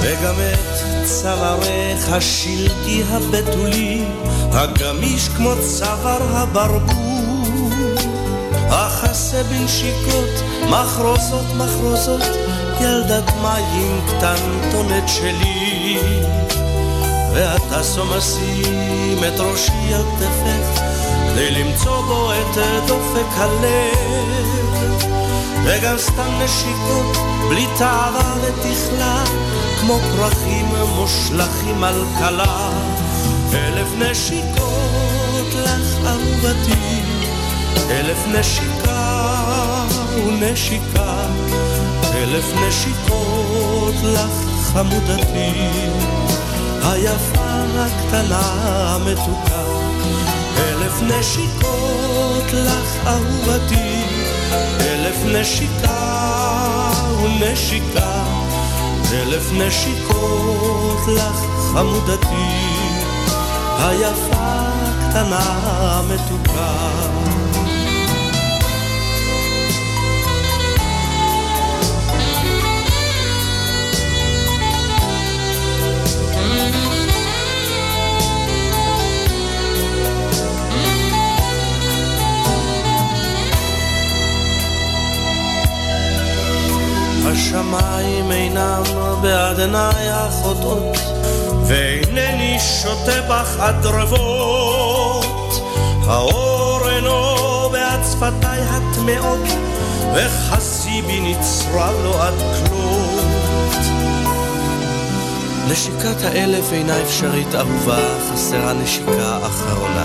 וגם את צווארך השלגי הבתולי, הגמיש כמו צוואר הברבור, אכסה בנשיקות, מחרוזות מחרוזות, ילדת מים קטנטונת שלי. ואתה סומסים את ראשי על כתפך, כדי למצוא בו את דופק הלב. וגם סתם נשיקות, בלי תאווה ותכלה, כמו פרחים מושלכים על כלה. אלף נשיקות לך אהובתי, אלף נשיקה ונשיקה, אלף נשיקות לך חמודתי, היפה הקטנה המתוקה. אלף נשיקות לך אהובתי, אלף נשיקה ונשיקה, אלף נשיקות לך חמודתי, היפה הקטנה המתוקה. השמיים אינם בעד עיניי החוטאות, ואינני שותה בך הדרבות. האור אינו בעד שפתיי הטמעות, וחסי בי נצרב לו עד כלות. נשיקת האלף אינה אפשרית אהובה, חסרה נשיקה אחרונה.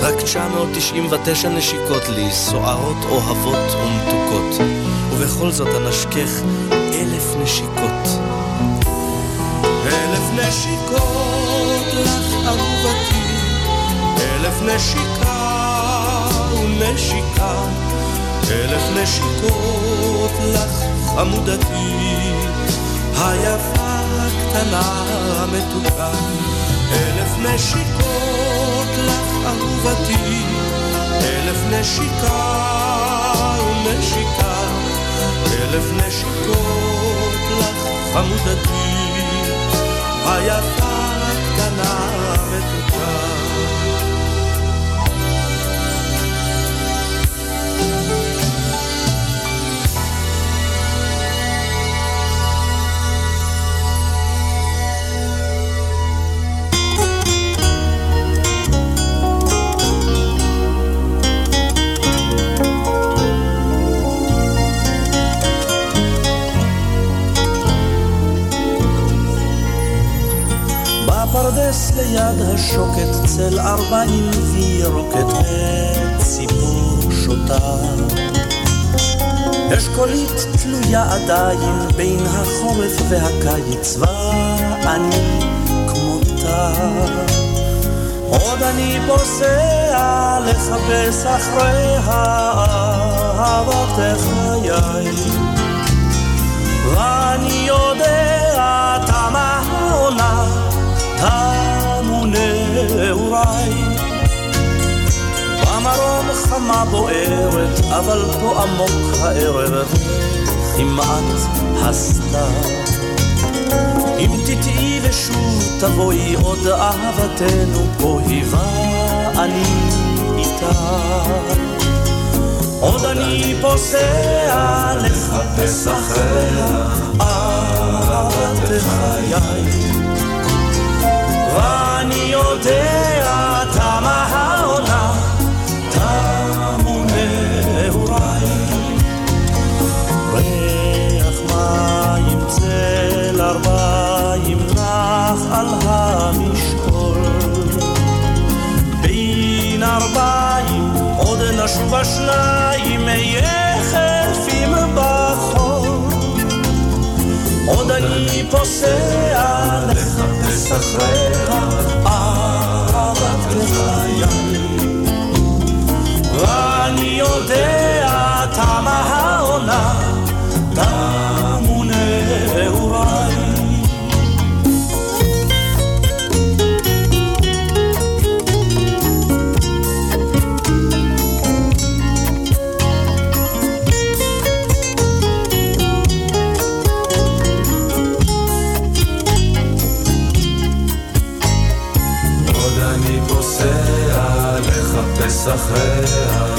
רק 999 נשיקות לי, סוערות, אוהבות ומתוקות. ובכל זאת אנשכך אלף נשיקות. אלף נשיקות לך אהובתי, אלף נשיקה ונשיקה, אלף נשיקות לך חמודתי, היפה הקטנה המתוקה. אלף נשיקות לך אהובתי, אלף נשיקה ונשיקה. אלף נשיקות לך חמודתי, היפה הקטנה המתוקה. בפרדס ליד השוקת צל ארבעים וירוקת וציפור שותה. אשכולית תלויה עדיין בין החורף והקיץ ואני כמותה. עוד אני פוסע לחפש אחרי אהבתך חיי. ואני יודע תמה העונה תמו נעוריי. במרום חמה בוערת, אבל פה עמוק הערב כמעט הסתר. אם תטעי ושוב תבואי עוד אהבתנו פה היווה אני איתה. עוד אני פוסע לחפש אחריה אהבת חיי. ואני יודע תמה העונה, תמו נעוריי. ריח מים צל ארבעים נח על המשקול. בין ארבעים עוד נשוב השניים יחפים בחור. עוד אני פוסע לחפש אחריה יודע תמה העונה, תמו נעוריי. עוד אני פוסע לחפש אחריה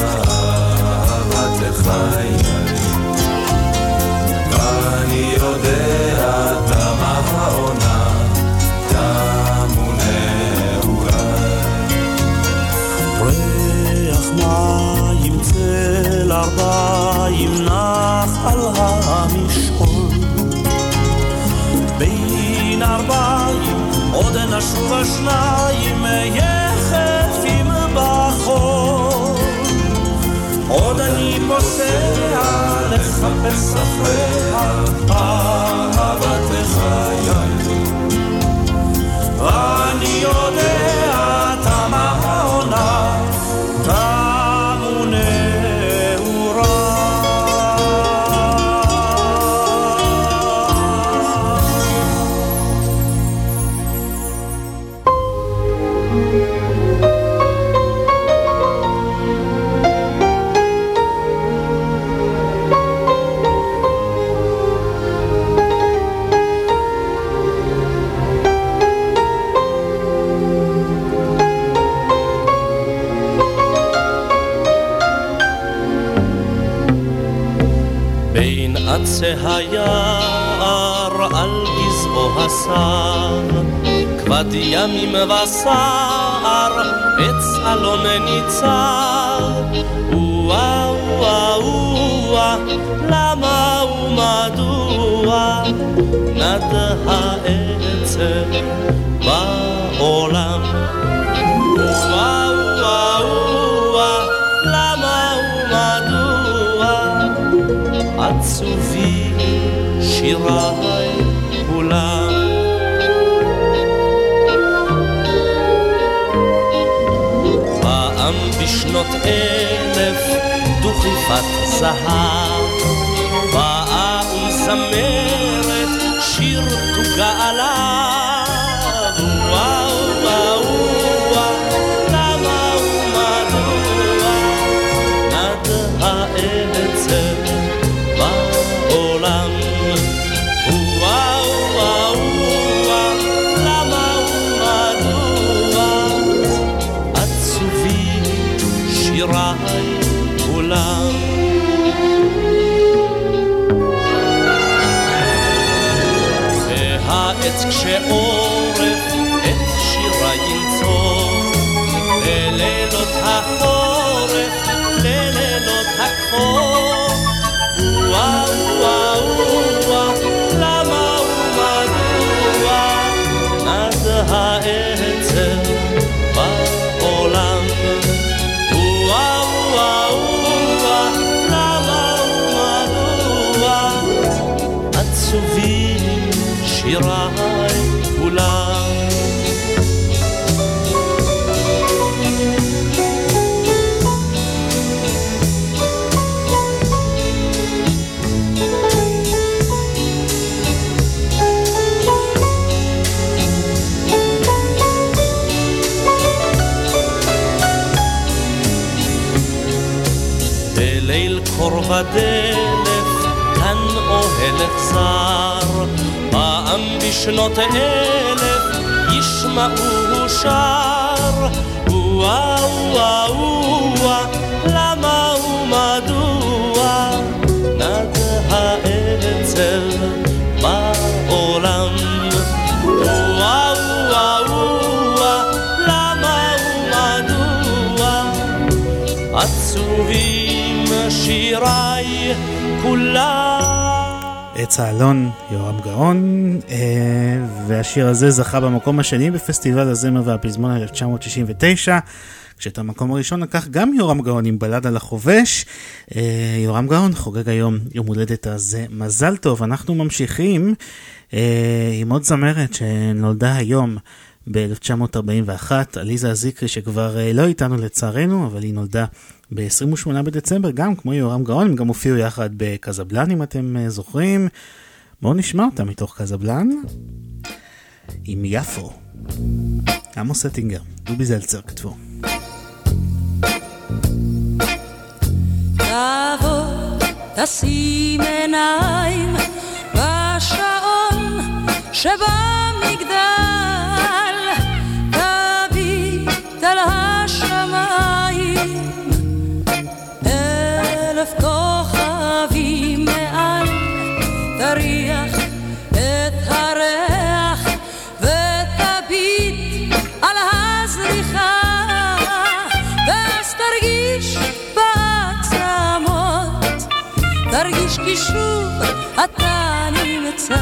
לחפש אחריה הסר, כבד ימים וסער, עץ אלון ניצר. וואה וואה וואה, למה ומדוע נד העצב בעולם? וואה וואה וואה, למה ומדוע עצובים שיריי כולם. פעם בשנות אלף דוכיפת זהב, באה ומזמרת שיר תוגעלה. וואו Oh. בדלת, כאן אוהלך זר. פעם בשנות אלף ישמעו שר. וואו וואו וואו, למה ומדוע נג האצל בעולם? וואו וואו וואו, למה ומדוע עצובי שיריי כולם עץ האלון, יורם גאון, אה, והשיר הזה זכה במקום השני בפסטיבל הזמר והפזמון 1969, כשאת המקום הראשון לקח גם יורם גאון עם בלד על החובש. אה, יורם גאון חוגג היום יום הולדת הזה, מזל טוב, אנחנו ממשיכים אה, עם עוד זמרת שנולדה היום. ב-1941, עליזה זיקרי שכבר אה, לא איתנו לצערנו, אבל היא נולדה ב-28 בדצמבר, גם כמו יורם גאון, הם גם הופיעו יחד בקזבלן אם אתם אה, זוכרים. בואו נשמע אותה מתוך קזבלן, עם יפו. עמוס סטינגר, דובי זלצר כתבו. תשים עיניים בשעון שבמגדל, כי שוב אתה נמצא,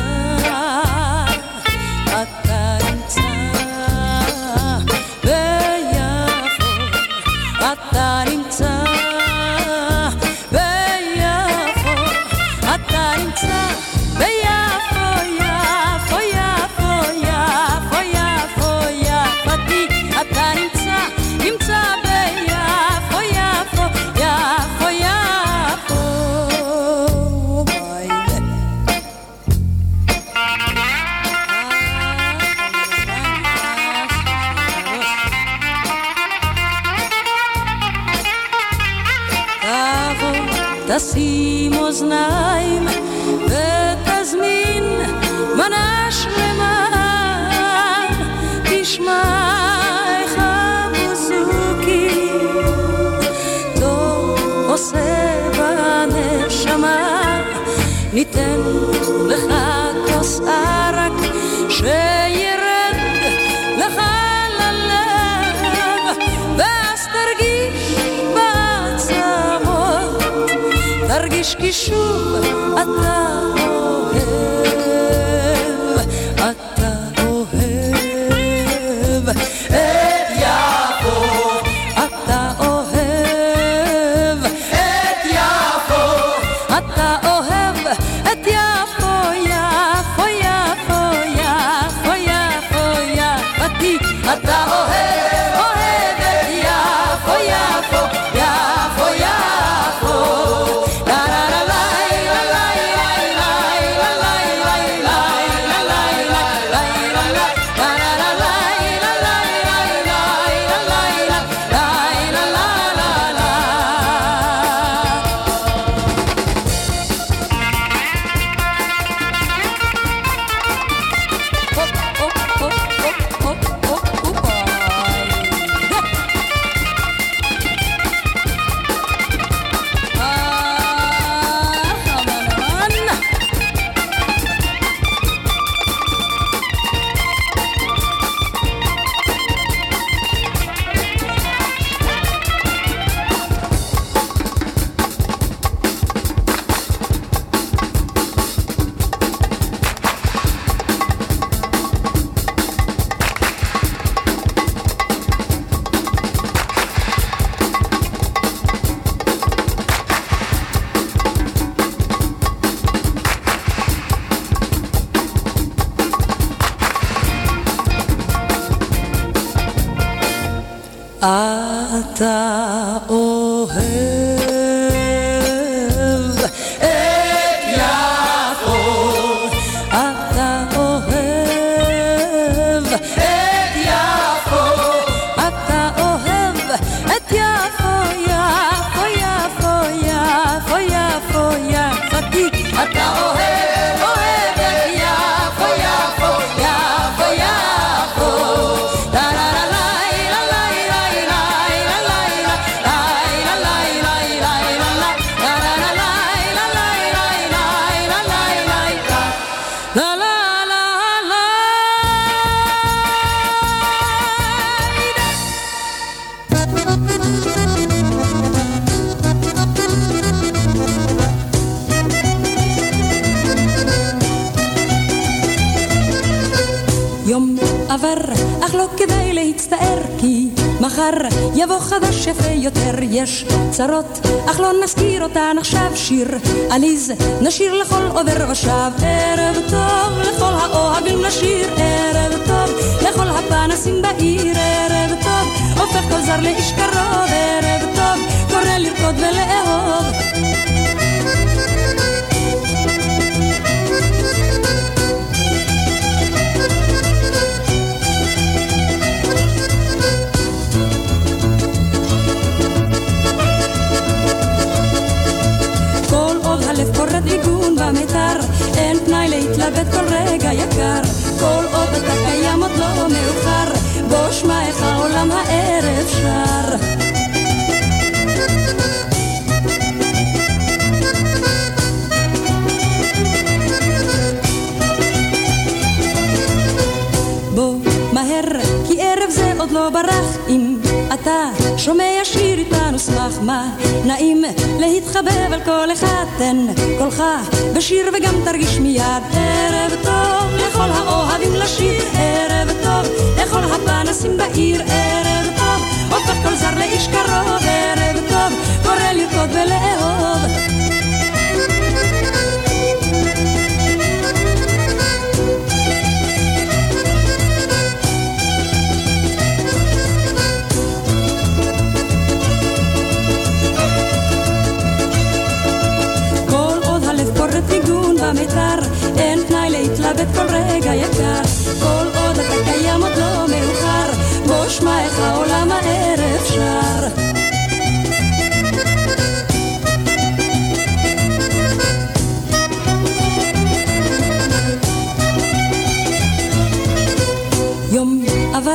ושב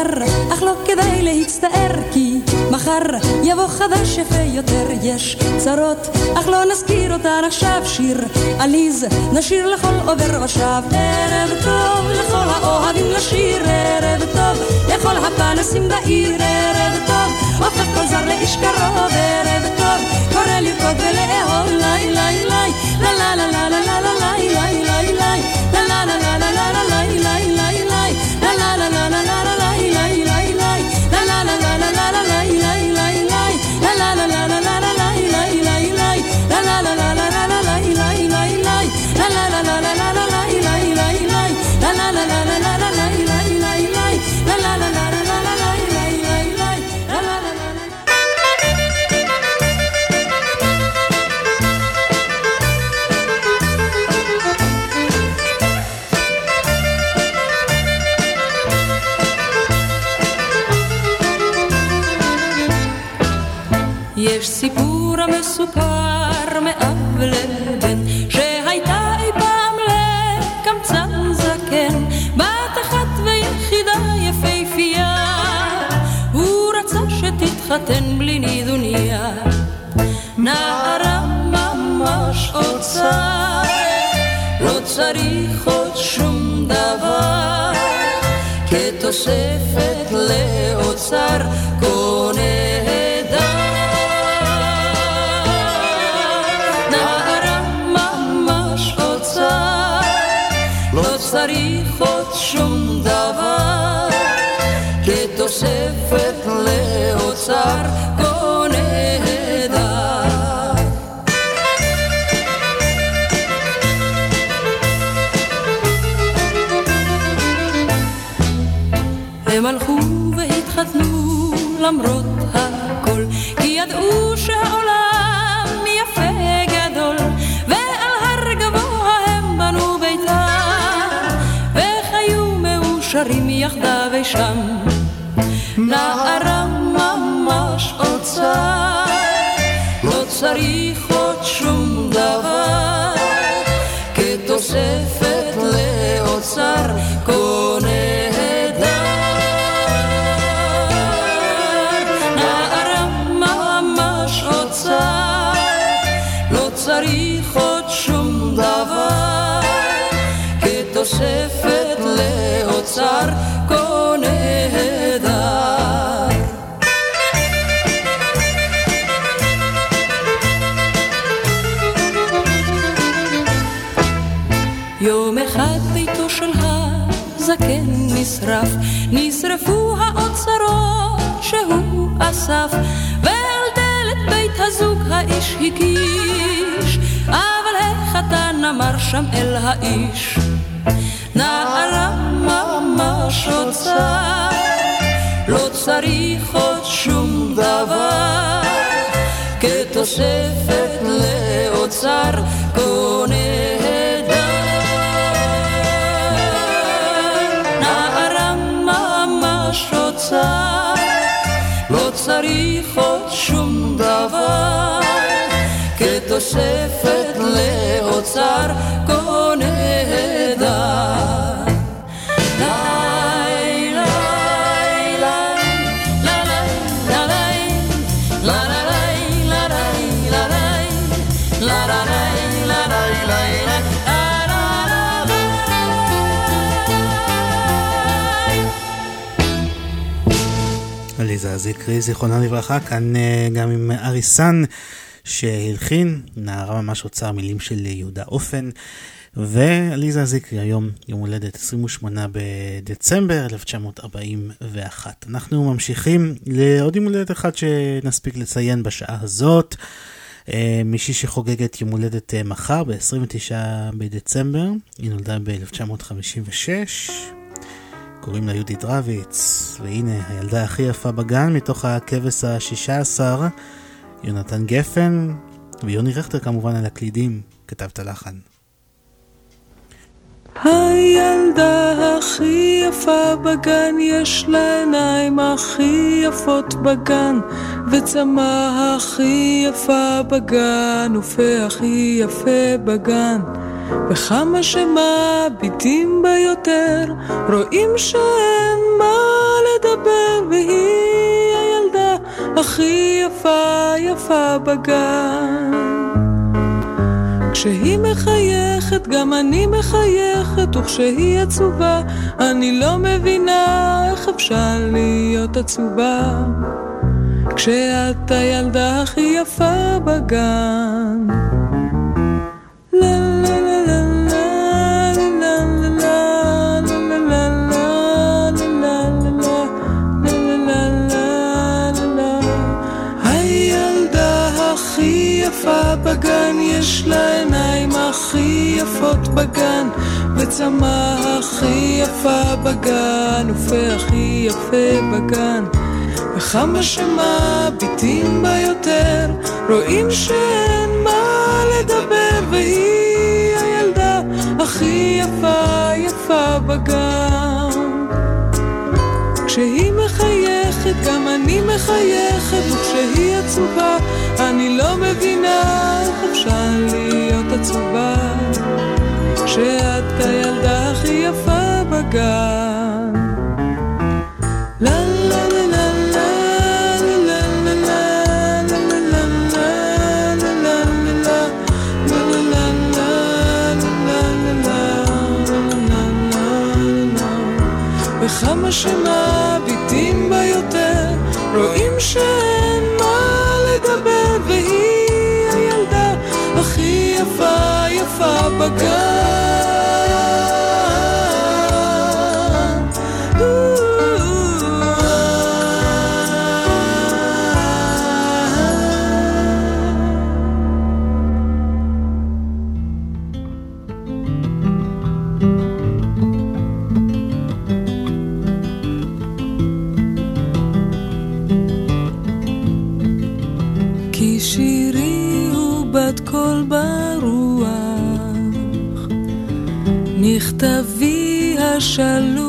מחר, אך לא כדאי להצטער כי מחר יבוא חדש יפה יותר. יש צרות, אך לא נזכיר אותן עכשיו. שיר עליז, נשיר לכל עובר ושב. ערב טוב לכל האוהבים לשיר, ערב טוב לכל הפנסים בעיר, ערב טוב הופך כל זר לאיש קרוב, ערב טוב קורא לרקוד ולאהוב, ליי ליי ליי, לה לה לה לה לה לה לה לה לה לה לה לה לה לה לה לה סוכר מאב לבן, שהייתה אי פעם לקמצן זקן, בת אחת ויחידה יפהפייה, הוא רצה שתתחתן בלי נידוניה, נערה ממש אוצר, לא צריך עוד שום דבר, כתוספת לאוצר קונה gozar con edad. הם הלכו והתחתנו למרות הכל, כי ידעו שהעולם יפה גדול, ועל הר גבוה הם בנו ביתם, וחיו מאושרים יחדיו ושם. נערה רוצה, לא צריך אסף, ואל דלת בית הזוג האיש הגיש, אבל החתן אמר שם אל האיש, נערה ממש רוצה, לא צריך עוד שום דבר, כתוספת לאוצר נהדר. נערה ממש רוצה, צריך עוד שום דבר, כתוספת לאוצר כה זיקרי, זיכרונה לברכה, כאן אה, גם עם אריסן שהלחין, נערה ממש אוצר מילים של יהודה אופן. ועליזה זיקרי היום יום הולדת 28 בדצמבר 1941. אנחנו ממשיכים לעוד יום הולדת אחד שנספיק לציין בשעה הזאת. אה, מישהי שחוגגת יום הולדת אה, מחר ב-29 בדצמבר, היא נולדה ב-1956. קוראים לה יהודית רביץ, והנה הילדה הכי יפה בגן מתוך הכבש השישה עשר, יונתן גפן, ויוני רכטר כמובן על הקלידים, כתב את הלחן. הילדה הכי יפה בגן, יש לה עיניים הכי יפות בגן, וצמא הכי יפה בגן, ופה הכי יפה בגן. וכמה שמביטים בה יותר, רואים שאין מה לדבר, והיא הילדה הכי יפה יפה בגן. כשהיא מחייכת, גם אני מחייכת, וכשהיא עצובה, אני לא מבינה איך אפשר להיות עצובה. כשאת הילדה הכי יפה בגן. יפה בגן, יש לה עיניים הכי יפות בגן, וצמא הכי יפה בגן, ופה הכי יפה בגן. וכמה שמביטים בה יותר, רואים שאין מה לדבר, והיא הילדה הכי יפה יפה בגן. כשהיא אני מחייכת, וכשהיא עצובה, אני לא מבינה איך אפשר להיות עצובה. כשאת הילדה הכי יפה בגן. לה לה שאין מה לדבר, והיא הילדה הכי יפה יפה בגן. shalom.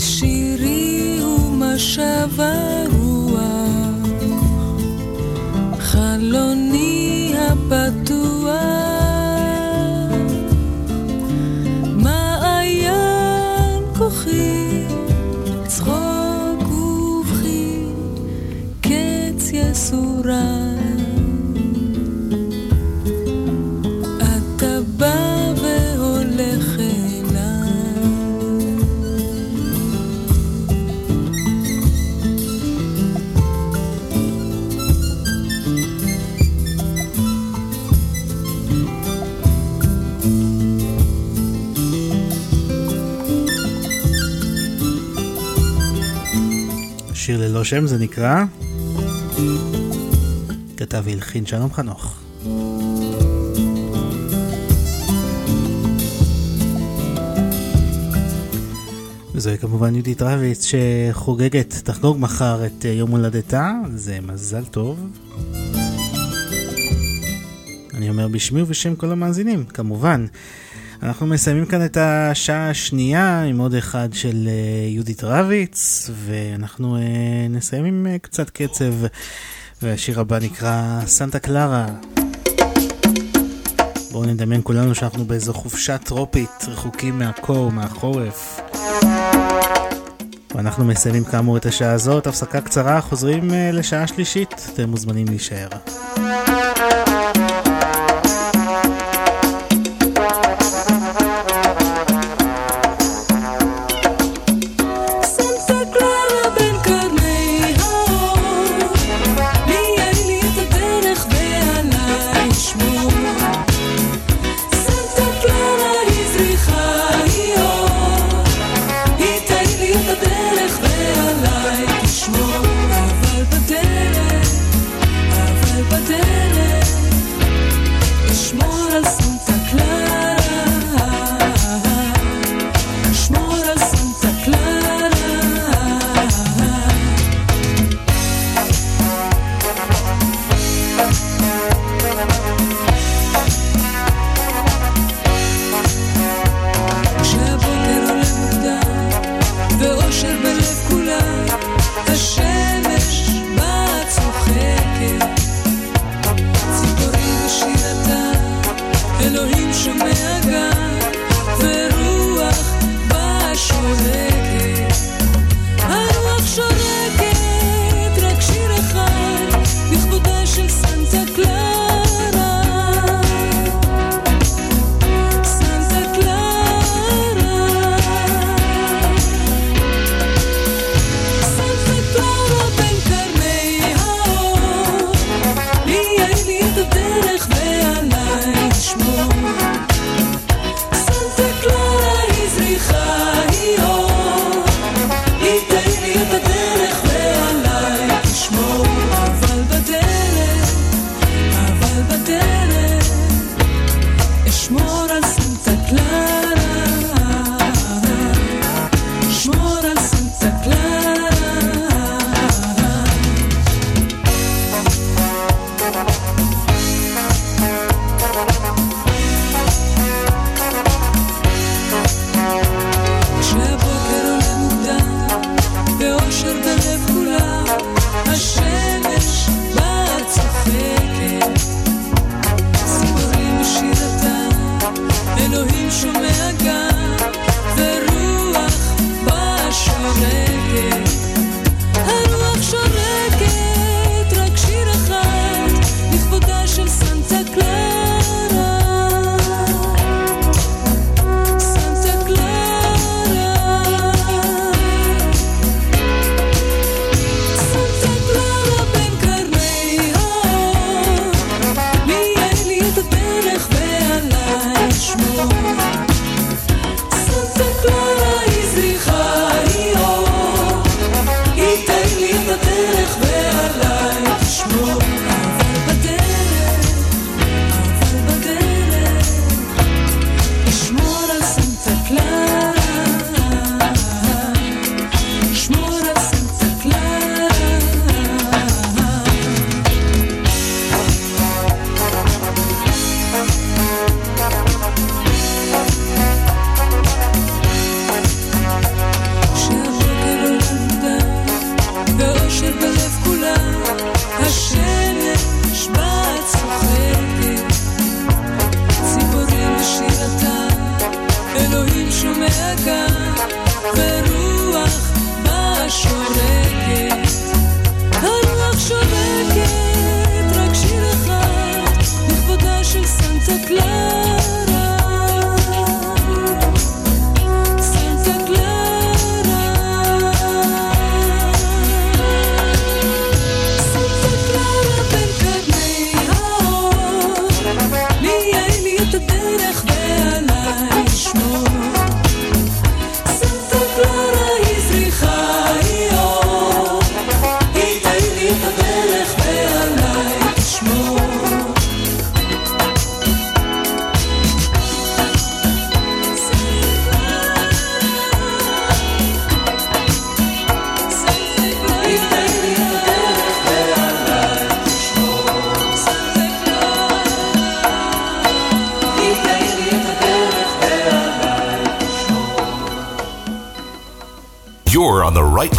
שירי שיר ללא שם זה נקרא. כתב והלחין שלום חנוך. וזוהי כמובן יהודית רביץ שחוגגת, תחגוג מחר את אה, יום הולדתה, זה מזל טוב. אני אומר בשמי ובשם כל המאזינים, כמובן. אנחנו מסיימים כאן את השעה השנייה עם עוד אחד של אה, יהודית רביץ, ואנחנו אה, נסיים עם אה, קצת קצב, והשיר הבא נקרא סנטה קלרה. בואו נדמיין כולנו שאנחנו באיזו חופשה טרופית, רחוקים מהקור, מהחורף. ואנחנו מסיימים כאמור את השעה הזאת, הפסקה קצרה, חוזרים לשעה שלישית, אתם מוזמנים להישאר.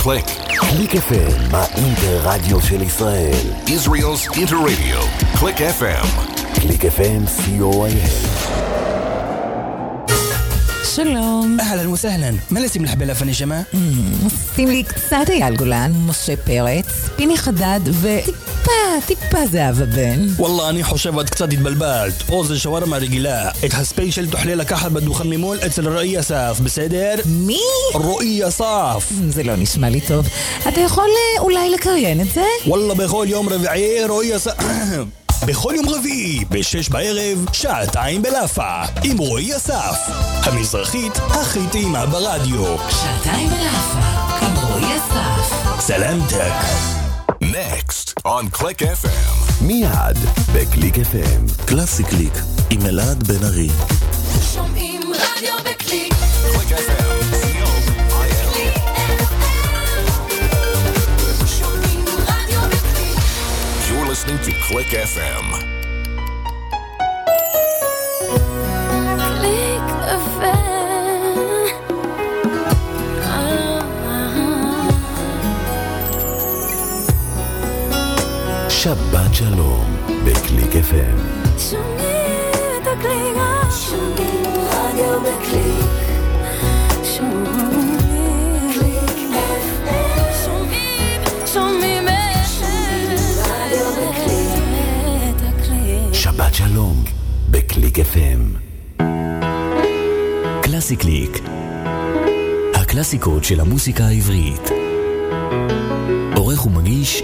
Click. קליק FM, האינטרדיו של ישראל. Israel's Interradio. Click FM. קליק FM, co.il. שלום. אהלן וסהלן, מה לשים לך בלאפה נשמה? שים לי קצת אייל גולן, משה פרץ, פיני חדד וטיפה, טיפה זהבה בן. וואלה, אני חושב את קצת התבלבלת. פה זה שווארמה רגילה. את הספיישל תוכלי לקחת בדוכן ממול אצל רועי אסף, בסדר? מי? רועי אסף. זה לא נשמע לי טוב. אתה יכול אה, אולי לקריין את זה? וואלה, בכל יום רביעי רועי אסף... בכל יום רביעי, בשש בערב, שעתיים בלאפה, עם רועי אסף. המזרחית הכי טעימה ברדיו. שעתיים בלאפה, עם רועי אסף. סלמתק. Next on Click FM. מיד בקליק FM. קלאסי קליק עם אלעד בן ארי. שומעים רדיו בקליק. Click FM. C-O-I-L. שומעים רדיו בקליק. You're listening to Click FM. שבת שלום, בקליק FM. שומעים את הקליקה, שומעים רדיו בקליק. הקליק. שבת שלום, בקליק FM. קלאסי קליק. הקלאסיקות של המוסיקה העברית. עורך ומגיש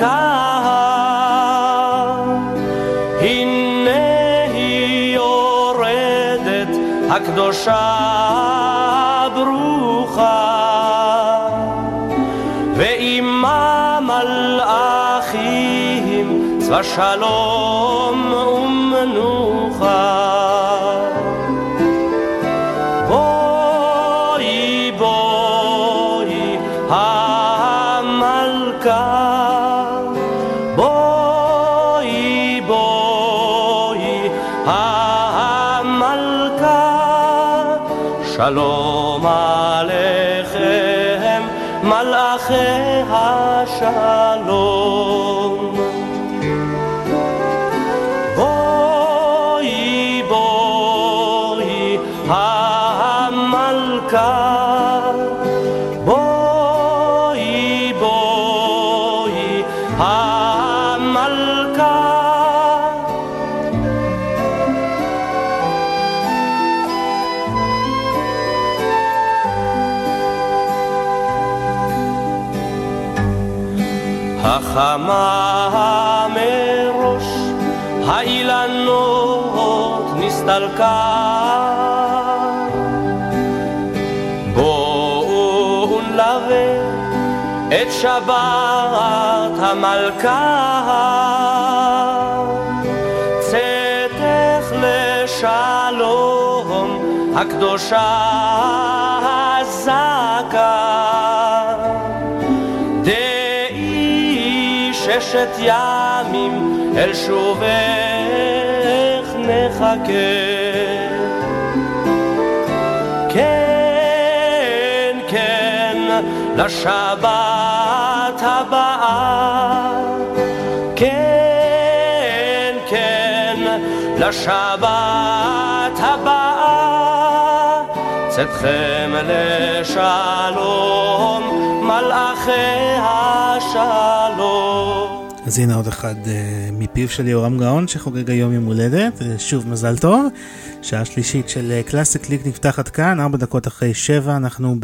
המלכה הנה היא יורדת הקדושה הברוכה ועימה מלאכים צבא שלום החמה מראש האילנות נסתלקה. בואו נלווה את שבת המלכה. צאתך לשלום הקדושה ששת ימים אל שובך נחכה. כן, כן, לשבת הבאה. כן, כן, לשבת הבאה. צאתכם לשלום מלאכי השלום אז הנה עוד אחד uh, מפיו של יורם גאון שחוגג היום יום הולדת, uh, שוב מזל טוב. שעה שלישית של uh, קלאסיק ליק נפתחת כאן, ארבע דקות אחרי שבע, אנחנו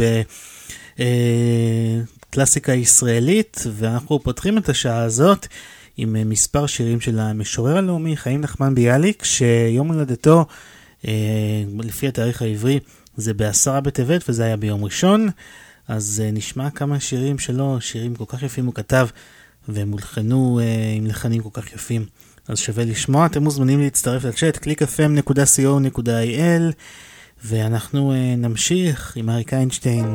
בקלאסיקה ישראלית, ואנחנו פותחים את השעה הזאת עם uh, מספר שירים של המשורר הלאומי חיים נחמן ביאליק, שיום הולדתו, uh, לפי התאריך העברי, זה בעשרה בטבת וזה היה ביום ראשון. אז uh, נשמע כמה שירים שלו, שירים כל כך יפים הוא כתב. והם הולחנו uh, עם לחנים כל כך יפים. אז שווה לשמוע, אתם מוזמנים להצטרף לצ'אט, www.clickfm.co.il ואנחנו uh, נמשיך עם אריק איינשטיין,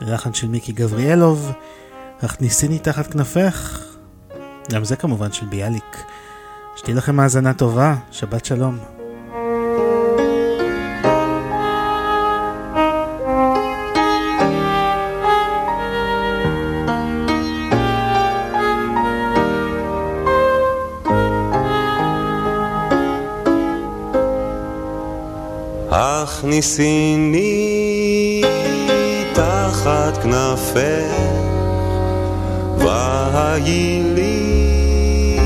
לחן של מיקי גבריאלוב, הכניסיני תחת כנפך, גם זה כמובן של ביאליק. שתהיה לכם האזנה טובה, שבת שלום. הכניסיני תחת כנפך, והי לי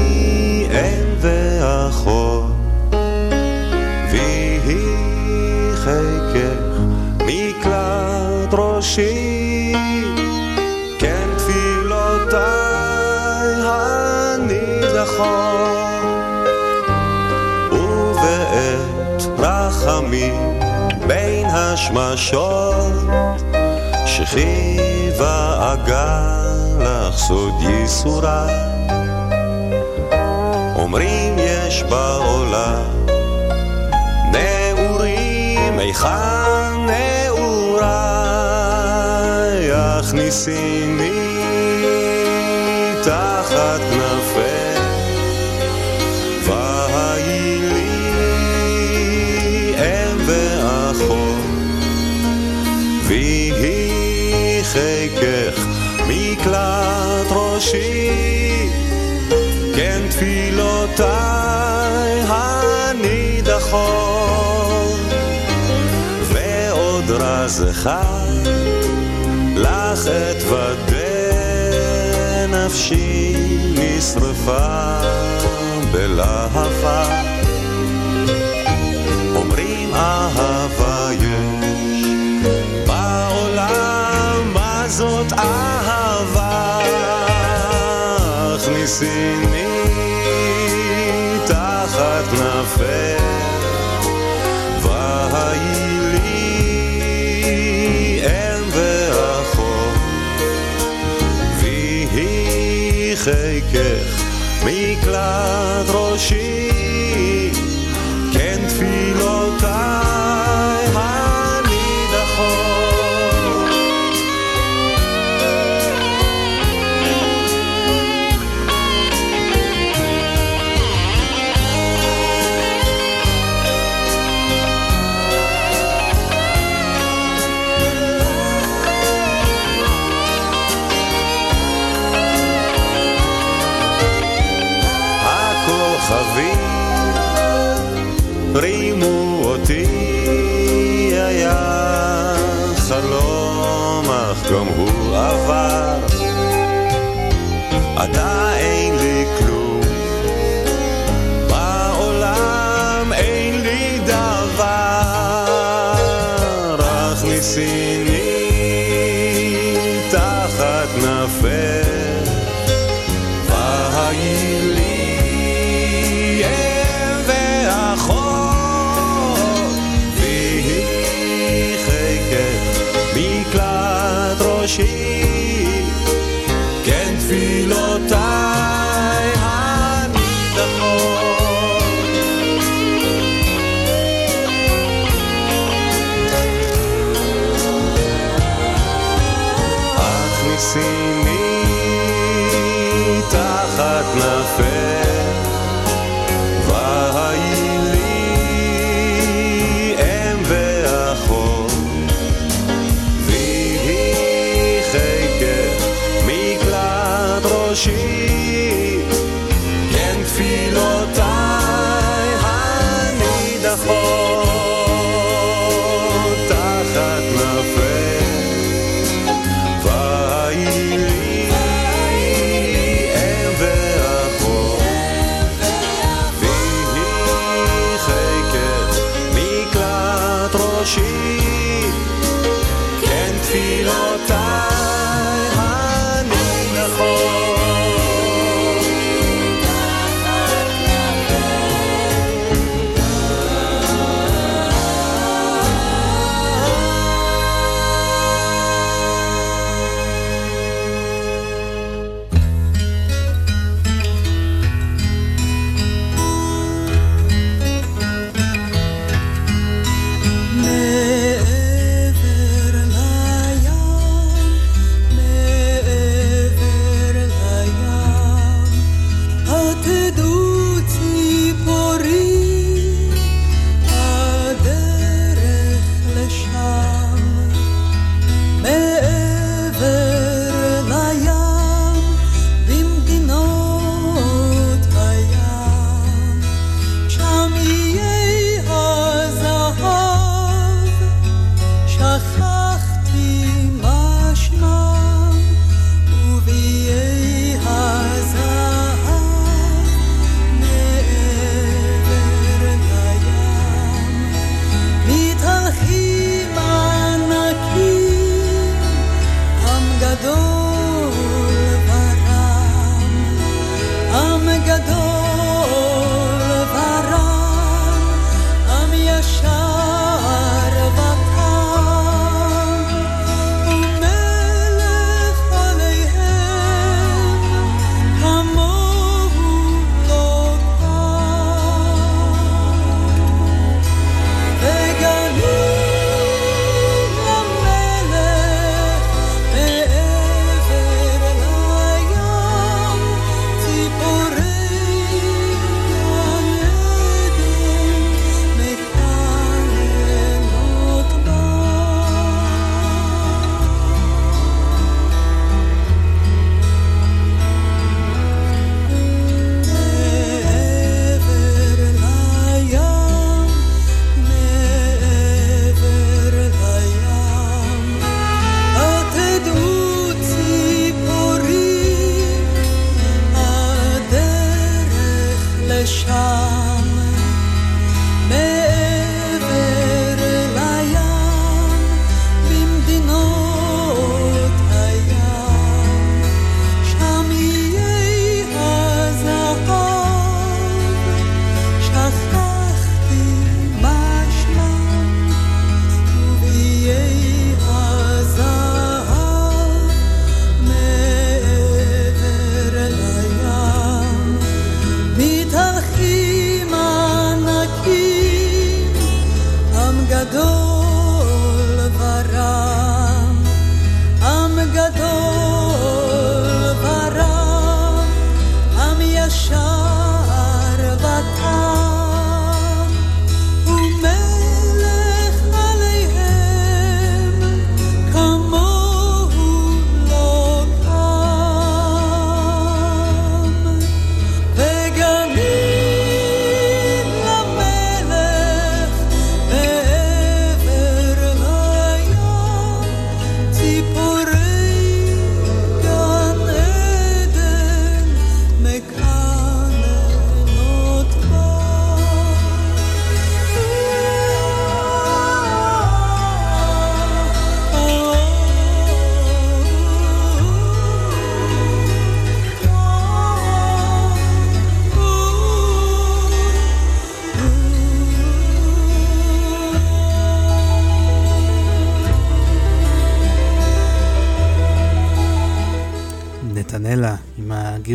אם ואחות, ויהי חיקך מקלט ראשי, כן תפילותיי הנידחות. ובעת רחמים בין השמשות שכיב האגן לך סוד ייסוריי אומרים יש בעולם נעורים היכן נעוריי הכניסיני תפילותיי הנידחות ועוד רז אחד לך אתוודה נפשי נשרפה בלהבה. אומרים אהבה יש בעולם מה זאת אהבה? הכניסיני חיקך מקלט ראשי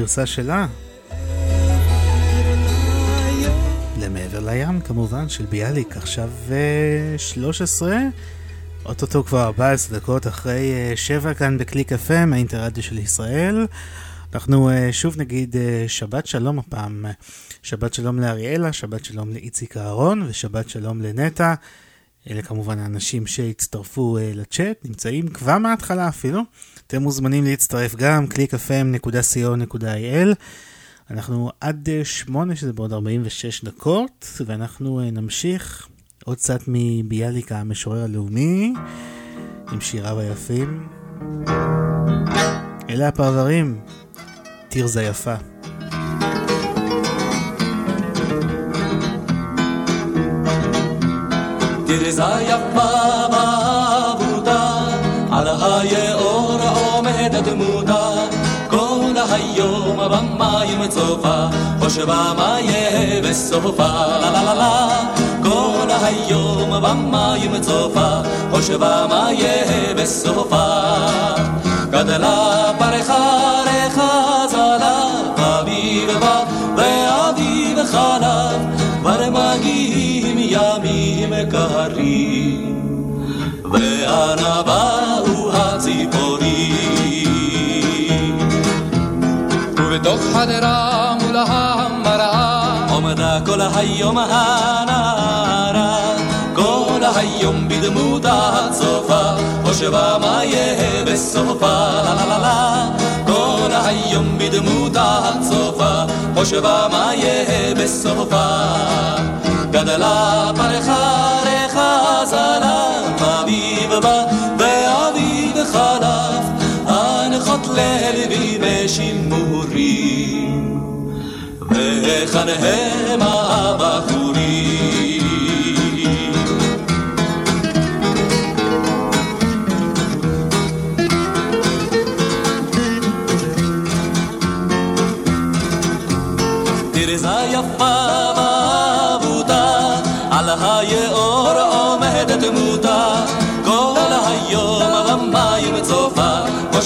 הגרסה שלה. למעבר לים כמובן של ביאליק, עכשיו אה, 13, אוטוטו כבר 14 דקות אחרי אה, 7 כאן בקליק FM, האינטרדיו של ישראל. אנחנו אה, שוב נגיד אה, שבת שלום הפעם, שבת שלום לאריאלה, שבת שלום לאיציק אהרון ושבת שלום לנטע. אלה כמובן האנשים שהצטרפו לצ'אט, נמצאים כבר מההתחלה אפילו. אתם מוזמנים להצטרף גם, www.clickfm.co.il. אנחנו עד uh, שמונה, שזה בעוד 46 דקות, ואנחנו uh, נמשיך עוד קצת מביאליק המשורר הלאומי, עם שיריו היפים. אלה הפרברים, תרזה יפה. תרזה יפה במים צופה, חושבה מה יהיה בסופה, לה לה לה לה, כל היום במים צופה, חושבה מה יהיה בסופה. גדלה פרחה רחזלה, אביב בא ואביב חלף, כבר מגיעים ימים קרים, ואנה באו הציפורים. ובתוך חדרה מול המראה, עומדה כל היום הנערה, כל היום בדמותה הצופה, חושבה מה יהיה בסופה, לה לה לה כל היום בדמותה הצופה, חושבה מה יהיה בסופה. גדלה פרחה רחזלה, אביב בא ואביב חלף, חותלר בימי שימורים, וכאן הם הבחורים.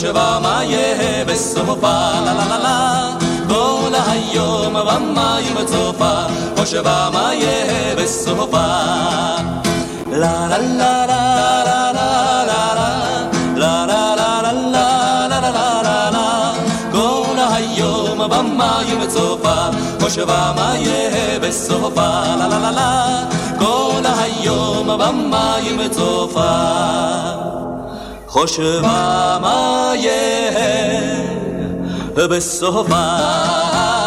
מחשבה מה יהיה בסופה, לה לה לה לה. כל היום במים צופה, חושבה מה יהיה בסופה. לה לה לה לה במים צופה, חושבה מה יהיה בסופה, לה לה לה לה, כל היום במים צופה. חושבה מה יהיה בסופה.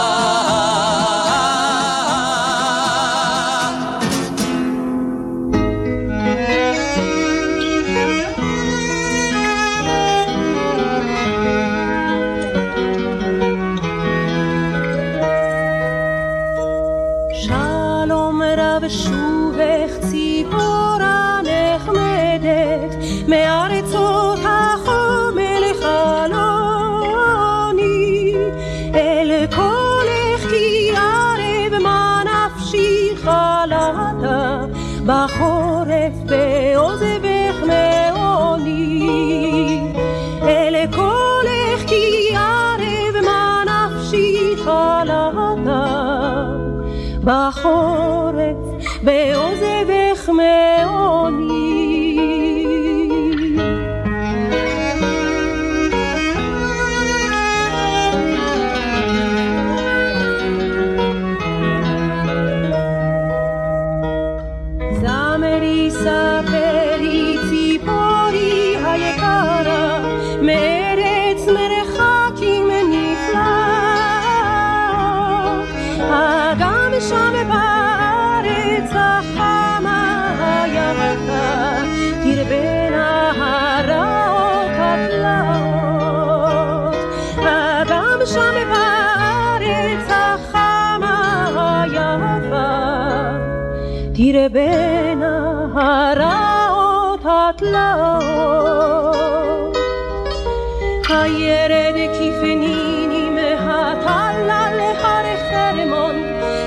הילד כפני נמהת עלה להר חרמון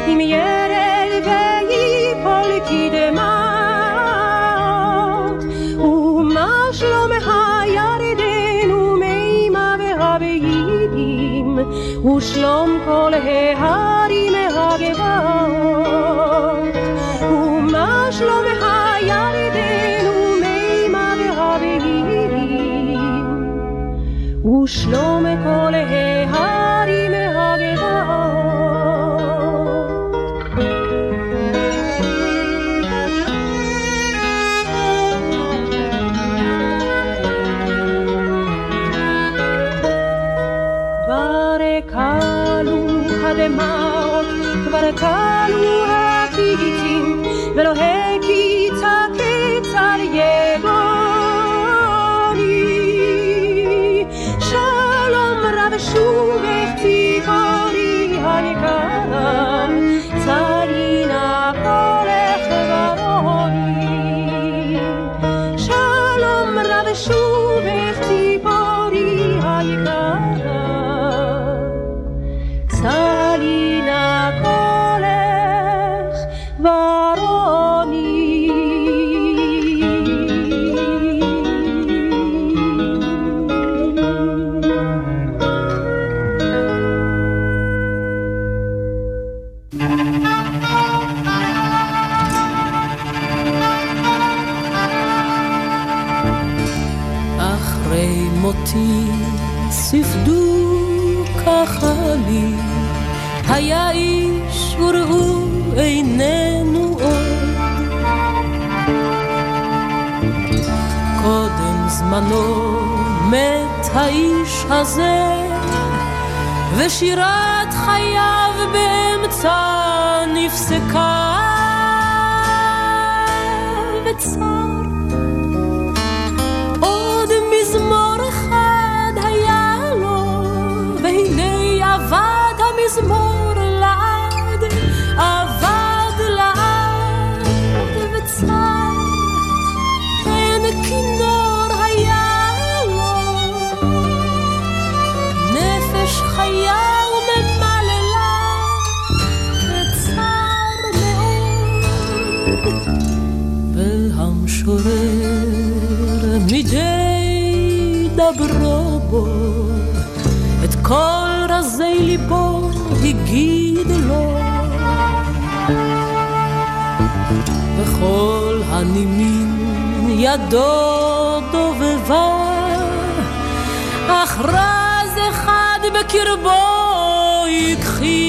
עם ירל ויפול קדמת ומה שלום הירדן ומימה והביידים ושלום כל ההרים הגבת ושלום כל ההר האיש הזה, ושירת חייו באמצע נפסקה. וצר, עוד מזמור אחד היה לו, והנה אבד המזמור. לשחרר מדי דברו בו. את כל רזי ליבו הגיד לו. וכל הנימין ידו דובבה אך רז אחד בקרבו הכחיש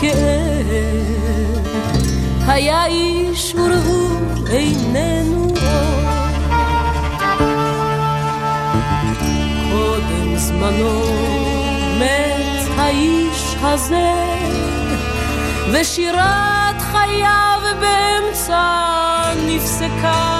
הכאב. היה איש וראו איננו עוד. קודם זמנו מת האיש הזה, ושירת חייו באמצע נפסקה.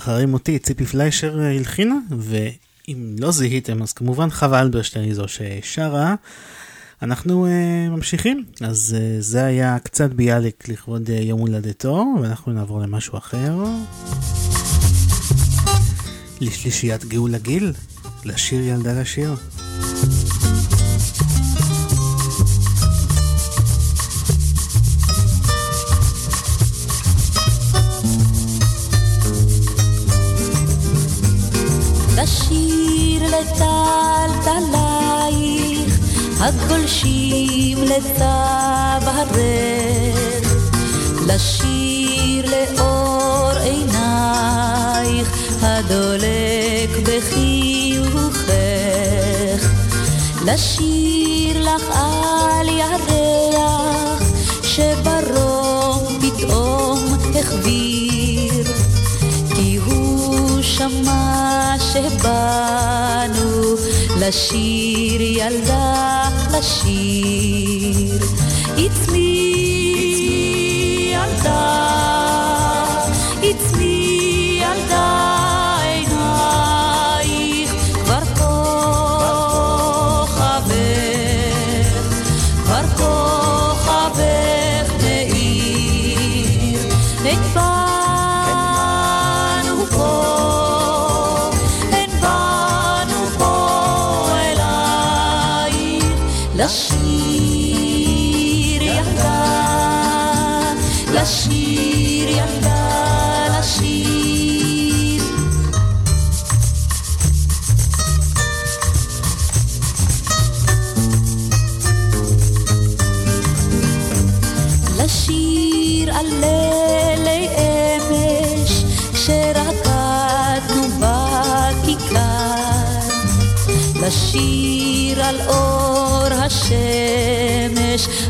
אחרי מותי ציפי פליישר הלחינה, ואם לא זיהיתם, אז כמובן חווה אלברשטיין היא זו ששרה. אנחנו uh, ממשיכים, אז uh, זה היה קצת ביאליק לכבוד uh, יום הולדתו, ואנחנו נעבור למשהו אחר. לשלישיית גאולה גיל, לשיר ילדה. לשיר לטלטלייך, הגולשים לצווארך, לשיר לאור עינייך, הדולק בחיוכך, לשיר לך על ירח, שברום פתאום החביר. כי הוא שמע שבאנו לשיר ילדה לשיר. It's me ילדה,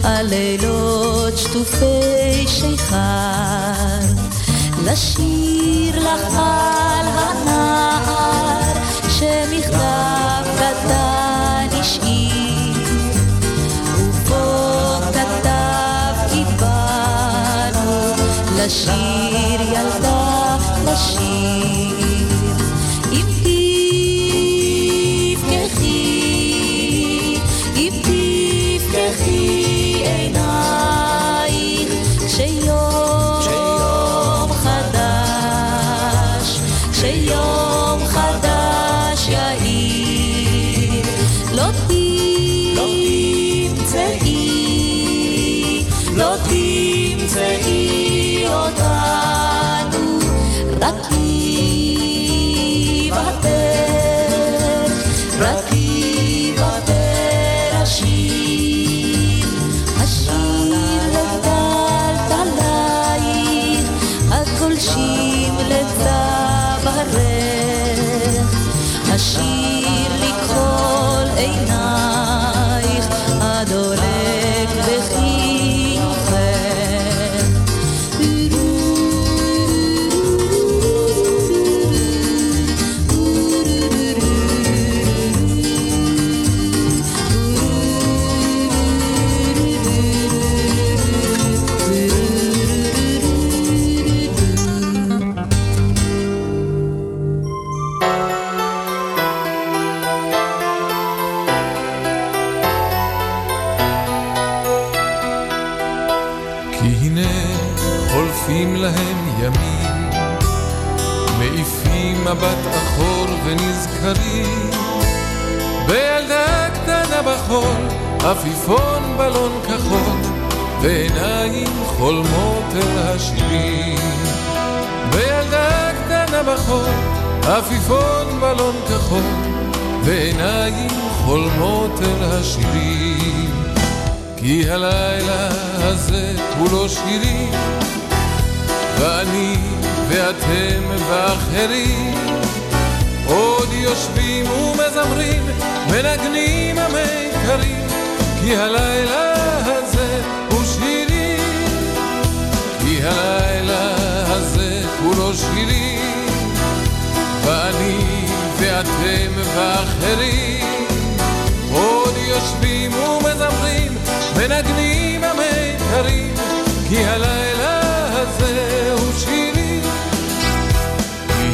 השמש על לילות שטופי שיכר. לשיר לך על הנער שמכתב קטן השאיר ובו כתב כי באנו לשיר בחול, עפיפון בלון כחול, ועיניים חולמות אל השירים. בילדה קטנה בחול, עפיפון בלון כחול, ועיניים חולמות אל השירים. כי הלילה הזה כולו שירים, ואני ואתם ואחרים יושבים ומזמרים, מנגנים המיתרים, כי הלילה הזה הוא שירים, כי הלילה הזה כולו שירים, ואני ואתם ואחרים עוד יושבים ומזמרים, מנגנים המיתרים, כי הלילה הזה הוא שירים.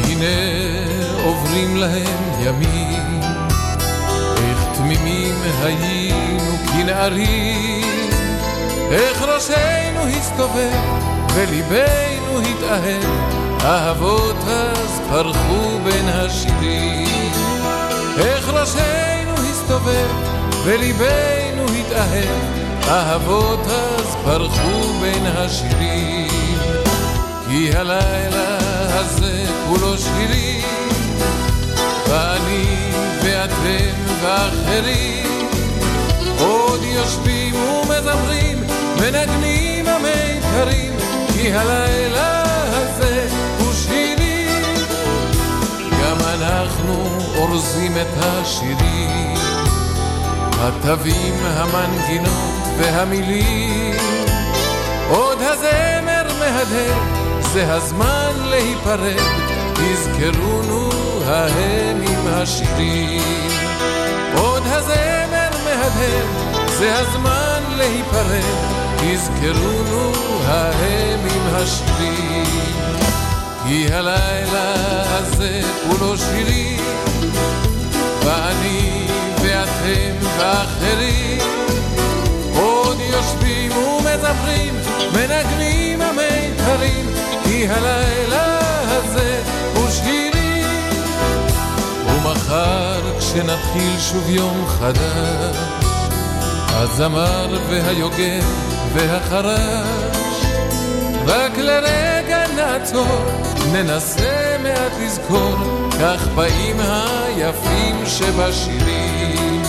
כי הנה עוברים להם ימים, איך תמימים היינו כנערים, איך ראשנו הסתובב וליבנו התאהב, אהבות אז פרחו בין השירים. איך ראשנו הסתובב וליבנו התאהב, אהבות אז פרחו בין השירים. כי הלילה הזה כולו שירים, ואני ואתם ואחרים עוד יושבים ומזמרים, מנגנים המיתרים, כי הלילה הזה הוא שירים. גם אנחנו אורזים את השירים, התווים, המנגינות והמילים. עוד הזמר מהדהד, זה הזמן להיפרד, תזכרונו ההם עם השירים. עוד הזמר מהדהד, זה הזמן להיפרד, תזכרונו ההם עם השירים. כי הלילה הזה כולו שירים, ואני ואתם ואחרים עוד יושבים ומזמרים, מנגנים המיתרים, כי הלילה הזה הוא שירים. ומחר כשנתחיל שוב יום חדש, הזמר והיוגב והחרש, רק לרגע נעצור, ננסה מעט לזכור, כך באים היפים שבשירים.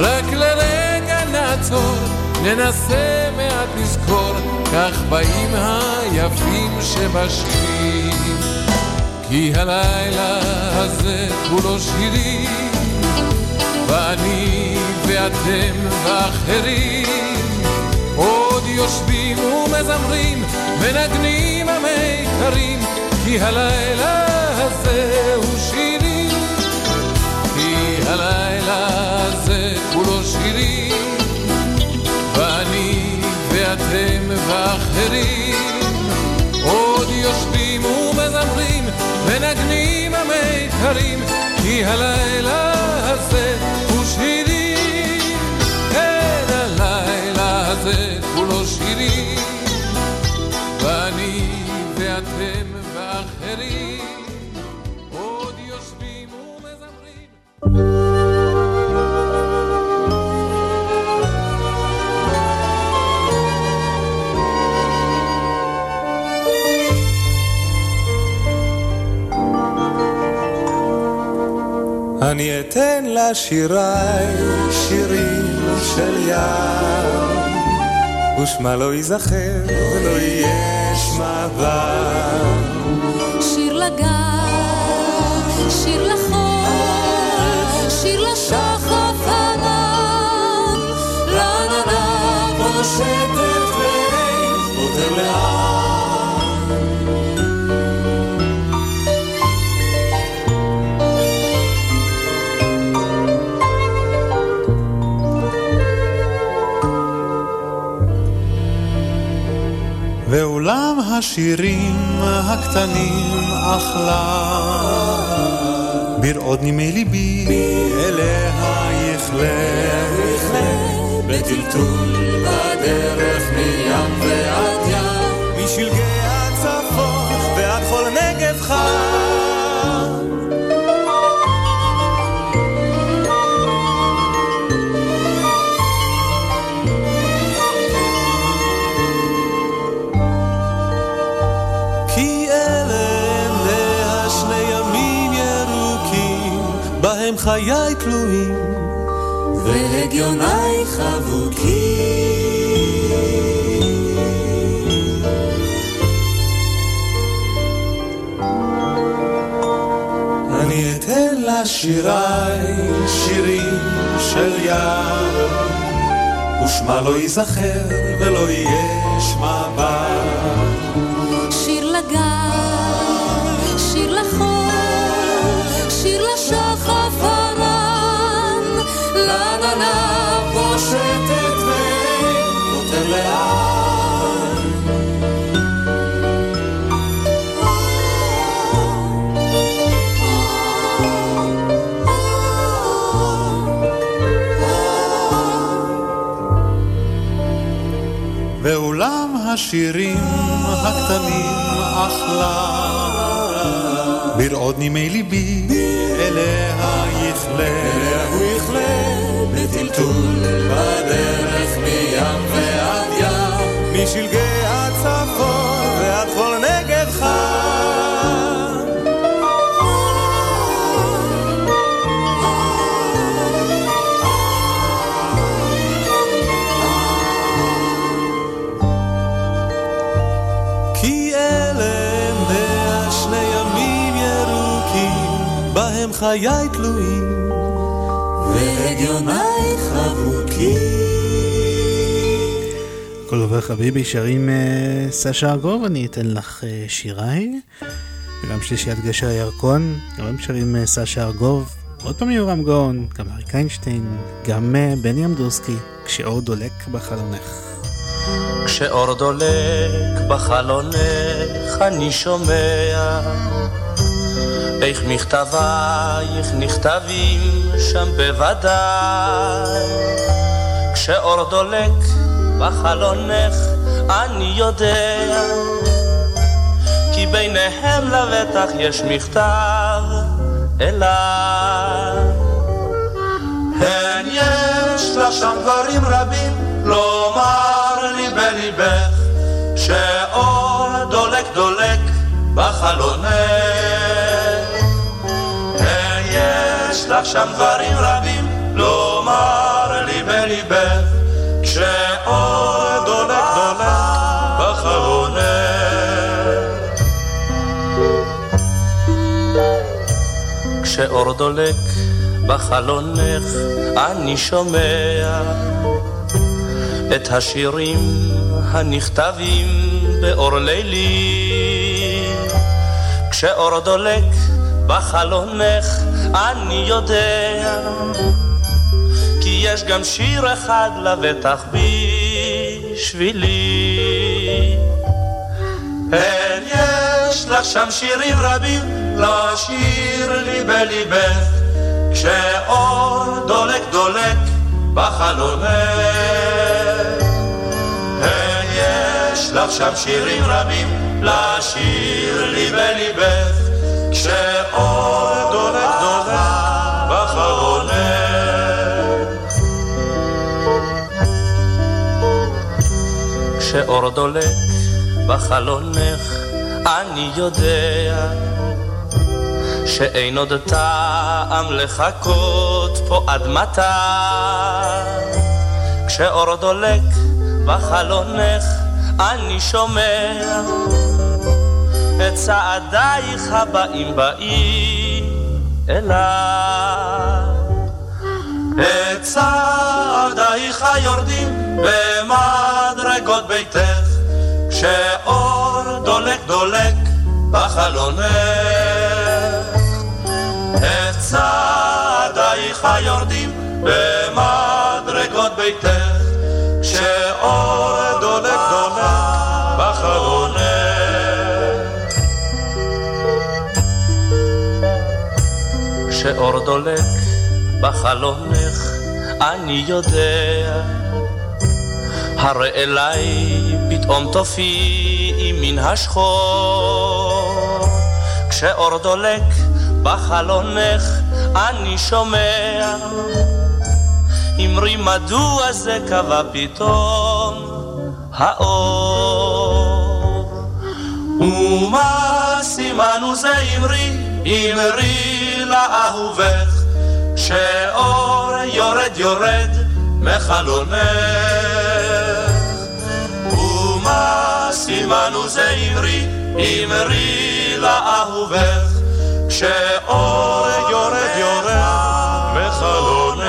רק לרגע נעצור, ננסה כך באים היפים שבשירים. כי הלילה הזה כולו שירים, ואני ואתם ואחרים עוד יושבים ומזמרים, מנגנים המיתרים, כי הלילה הזה הוא שירים. כי הלילה הזה כולו שירים, ואתם ואחרים עוד יושבים ומזמרים, מנגנים המיתרים, כי הלילה הזה הוא שירים. כן, הלילה הזה כולו שירים, אני אתן לשיריי שירים של ים, ושמה לא ייזכר ולא יהיה שמה בם. שיר לגן, שיר לחול, שיר לשחף הרם, לעננה פושטת ואין עובר לאט. השירים הקטנים אכלה ברעוד נימי ליבי אליה יכלה. בטלטול בדרך מים ועד משלגי הצפון ועד כל נגב חם. והגיוני חבוקים. אני אתן לשיריי שירים של ים, ושמה לא ייזכר ולא יהיה שמה פושטת ונותן לאן. ואולם השירים הקטנים אחלה ברעוד נימי ליבי אליה יכלה בטלטול בדרך מים ועד ים, משלגי הצפון ועד. כי בהם חיי תלויים, והגיוני חבוקים. כל עובר חביבי שרים אה, סשה ארגוב, אני אתן לך אה, שיריי. וגם שלישיית גשר הירקון, גם הם שרים אה, סשה ארגוב. עוד פעם יורם גאון, גם אריק איינשטיין, גם אה, בני אמדורסקי, כשאור דולק בחלונך. כשאור דולק בחלונך אני שומע איך מכתבייך נכתבים שם בוודאי. כשאור דולק בחלונך אני יודע כי ביניהם לבטח יש מכתב אליי. הן יש לך שם דברים רבים לומר לי בליבך שאור דולק דולק בחלונך לך שם דברים רבים לומר לי בליבך שאור דולק דולק בחלונך כשאור דולק בחלונך אני שומע את השירים הנכתבים באור לילי. כשאור דולק בחלונך אני יודע כי יש גם שיר אחד לבטח בשבילי. הן יש לך שם שירים רבים לשיר לי בליבך כשאור דולק דולק בחלונך. הן יש לך שם שירים רבים לשיר לי בליבך כשאור כשאור דולק בחלונך אני יודע שאין עוד טעם לחכות פה עד מתי. כשאור דולק בחלונך אני שומע את צעדייך הבאים באים אליי. את צעדייך היורדים במדרגות ביתך כשאור דולק דולק בחלונך. את צעדייך היורדים במדרגות ביתך כשאור דולק דולק בחלונך. כשאור דולק בחלונך אני יודע הרי אליי פתאום תופיעי מן השחור. כשאור דולק בחלונך אני שומע. אמרי מדוע זה קבע פתאום האור? ומה סימנו זה אמרי? אמרי לאהובך שאור יורד יורד מחלונך סימנו זה אמרי אמרי לאהובך כשאור יורד יורד מחלונך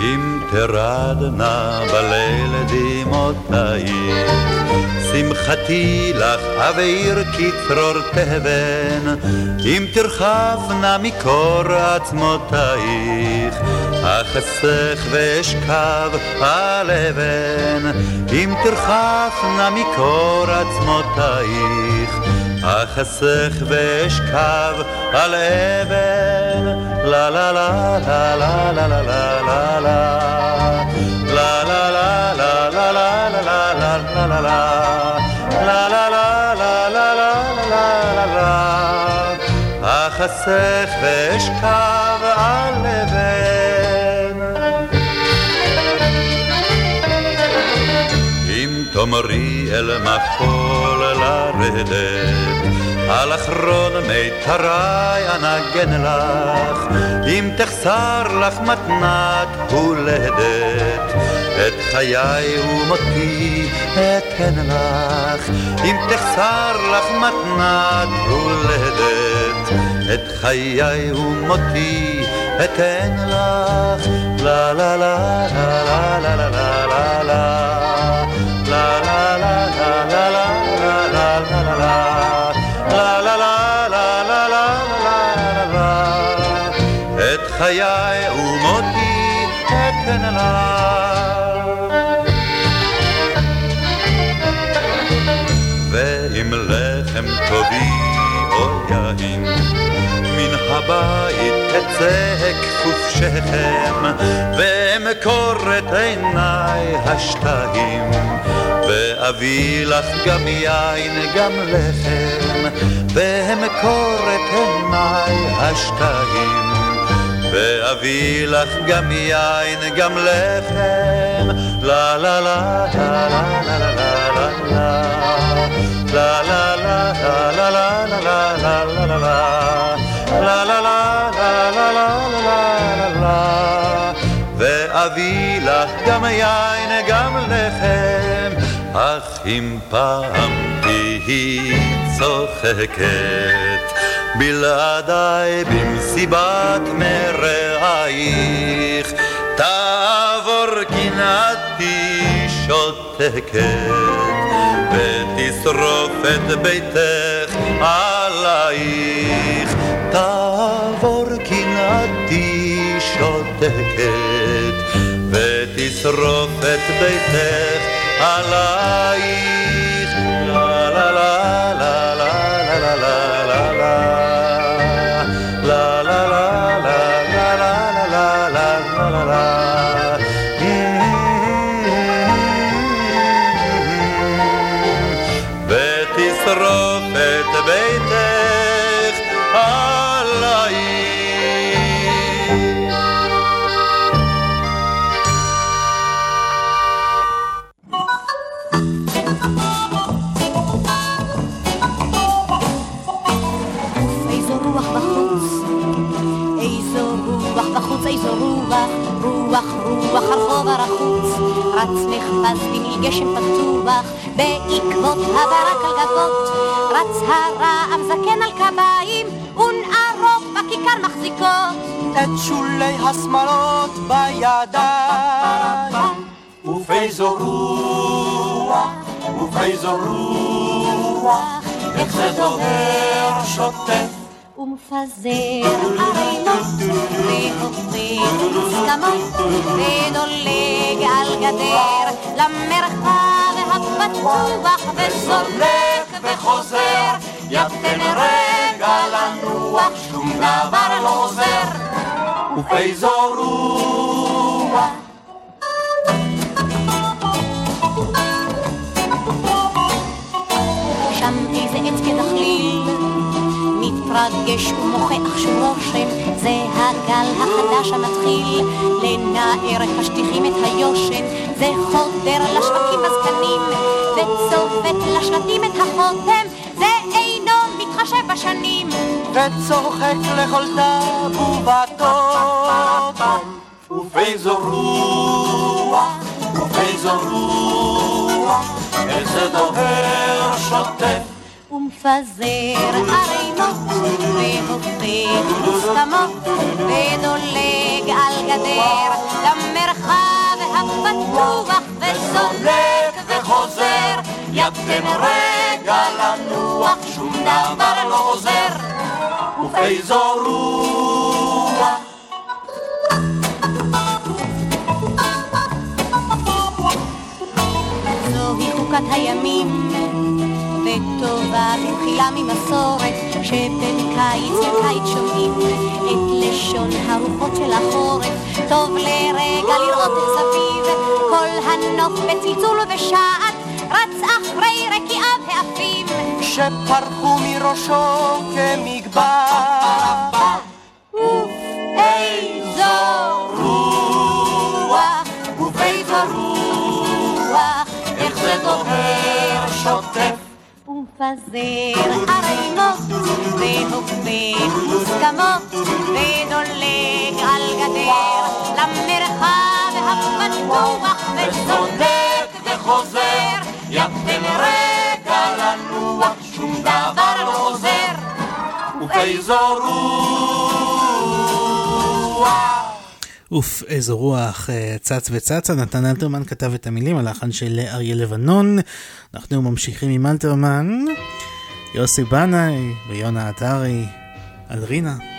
אם תרדנה בליל דמעותייך, שמחתי לך אבעיר כצרור תבן, אם תרחבנה מקור עצמותייך, אחסך ואשכב על אבן, אם תרחבנה מקור עצמותייך, אחסך ואשכב על אבן, לה לה לה לה לה לה לה לה לה לה La la la la la la la la אחסך ואשכב על לבן. אם תאמרי אל מחול לרדת על אחרון מיתרי אנגן לך. אם תחסר לך מתנת הולדת את חיי ומותי אתן לך. אם תחסר לך מתנת הולדת את חיי ומותי אתן לך לה לה לה לה לה לה לה לה לה לה לה לה לה לה לה לה לה חיי הבית תצא כפוף שכם ואמכור את עיניי השתיים ואביא לך גם יין גם לחם ואמכור את עיניי השתיים ואביא לך גם יין גם לחם לה לה לה לה לה לה לה לה לה לה לה לה לה לה לה לה לה לה לה לה לה לה לה לה לה לה ואביא לך גם יין גם לחם אך אם פעם תהי צוחקת בלעדיי במסיבת מרעייך תעבור קנאתי שותקת ותשרוף את ביתך עלייך תעבור קנאתי שותקת ותשרוף את ביתך עלייך. לה לה לה לה לה לה לה לה הרחוץ, רץ נחפז בני גשם פתוח, בעקבות הברק על גגות, רץ הרעם זקן על קביים, ונערות בכיכר מחזיקות. את שולי השמלות בידיים ובאיזו רוח, ובאיזו רוח איך זה דוהר שוטף ומפזר ערינות, והופך מוסכמות, ודולג על גדר למרחב הפתוח, וסולק וחוזר, יתן רגע לנוח, ובאיזו רוח שם איזה עץ כדחליל מתרגש ומוכח שום רושם זה הגל החדש המתחיל. לנער את השטיחים את היושן זה חודר לשווקים בזקנים וצובט לשלטים את החותם זה אינו מתחשב בשנים. וצוחק לכל דב ובטוטום ובאיזו רוח, ובאיזו רוח איזה דוהר שוטף ומפזר ערימות והופך מוסכמות ודולג על גדר למרחב הפתוח וזונק וחוזר ידכם רגע לנוח שום דבר לא עוזר. ובאיזו רוח? זוהי חוקת הימים וטובה במחילה ממסורת שבין קיץ לקיץ שומעים את לשון הרוחות של החורף. טוב לרגע לראות סביב כל הנוף בצלצול ובשעת רץ אחרי רקיעיו העפים שפרחו מראשו כמגבר. איזו רוח ובאיזו רוח איך זה דוהר ומפזר ערימות והופך מוסכמות ודולג על גדר למרחב הפתוח וזונק וחוזר ידכם רגע לנוח שום דבר לא עוזר ובאיזו רוח אוף, איזו רוח אה, צץ וצצה. נתן אלתרמן כתב את המילים, הלחן של אריה לבנון. אנחנו ממשיכים עם אלתרמן, יוסי בנאי ויונה עטרי, על רינה.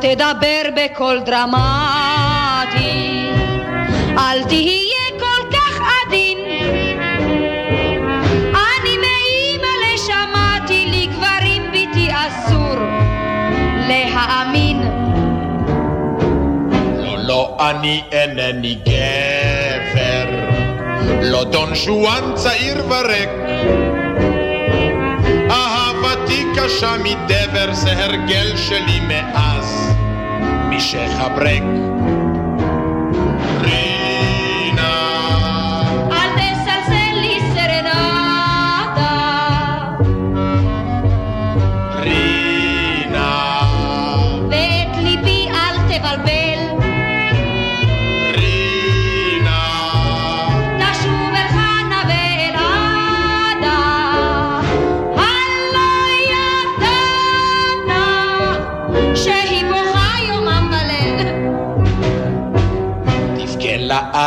תדבר בקול דרמטי, אל תהיה כל כך עדין. אני מאימא לשמעתי לגברים ביתי אסור להאמין. לא, לא, אני אינני גבר, לא דון שואן צעיר וריק. אהבתי קשה מדבר, זה הרגל שלי מאז, משחברק. רינה,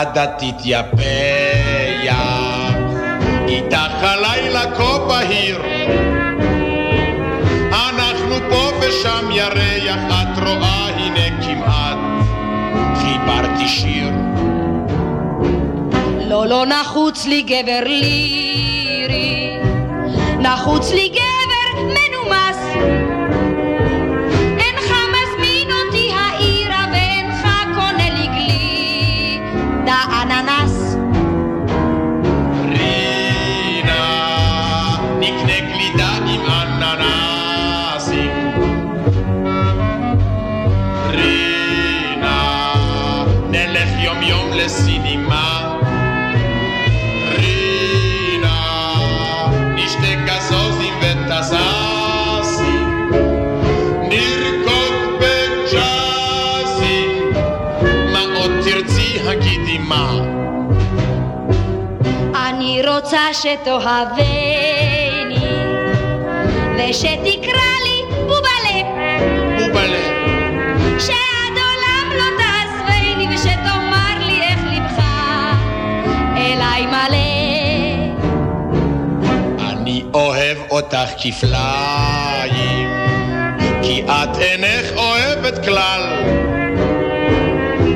לעדה תתייפח, איתך הלילה כה בהיר. אנחנו פה ושם ירח, את רואה הנה כמעט חיברתי שיר. לא, לא נחוץ לי גבר לירי, נחוץ לי גבר שתאהבני ושתקרא לי בובלה בלב. שעד עולם לא תעזבני ושתאמר לי איך לבך אליי מלא. אני אוהב אותך כפליים, כי את אינך אוהבת כלל.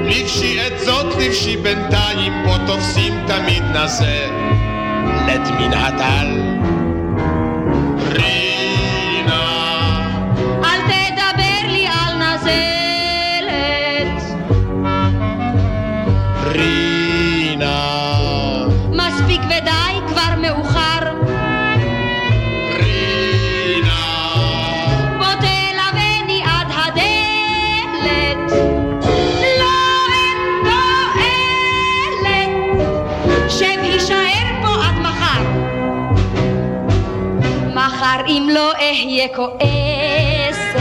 לבשי את זאת, לבשי בינתיים, פה תופסים תמיד נזה, מן הטל. רינה, אל תדבר לי על נזלת, רינה, מספיק ודי כבר מאוחר. רינה, בוא תלווני עד הדלת. לא אין תועלת, שב הישאר מחר אם לא אהיה כועסת,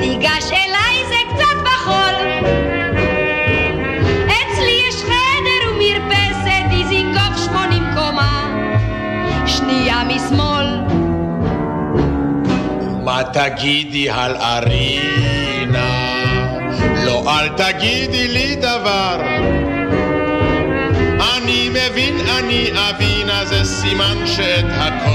תיגש אליי זה קצת בחול. אצלי יש חדר ומרפסת, דיזינגוף שמונים קומה, שנייה משמאל. מה תגידי על ארינה? לא, אל תגידי לי דבר. אני מבין, אני אבין, אז זה סימן שאת הכל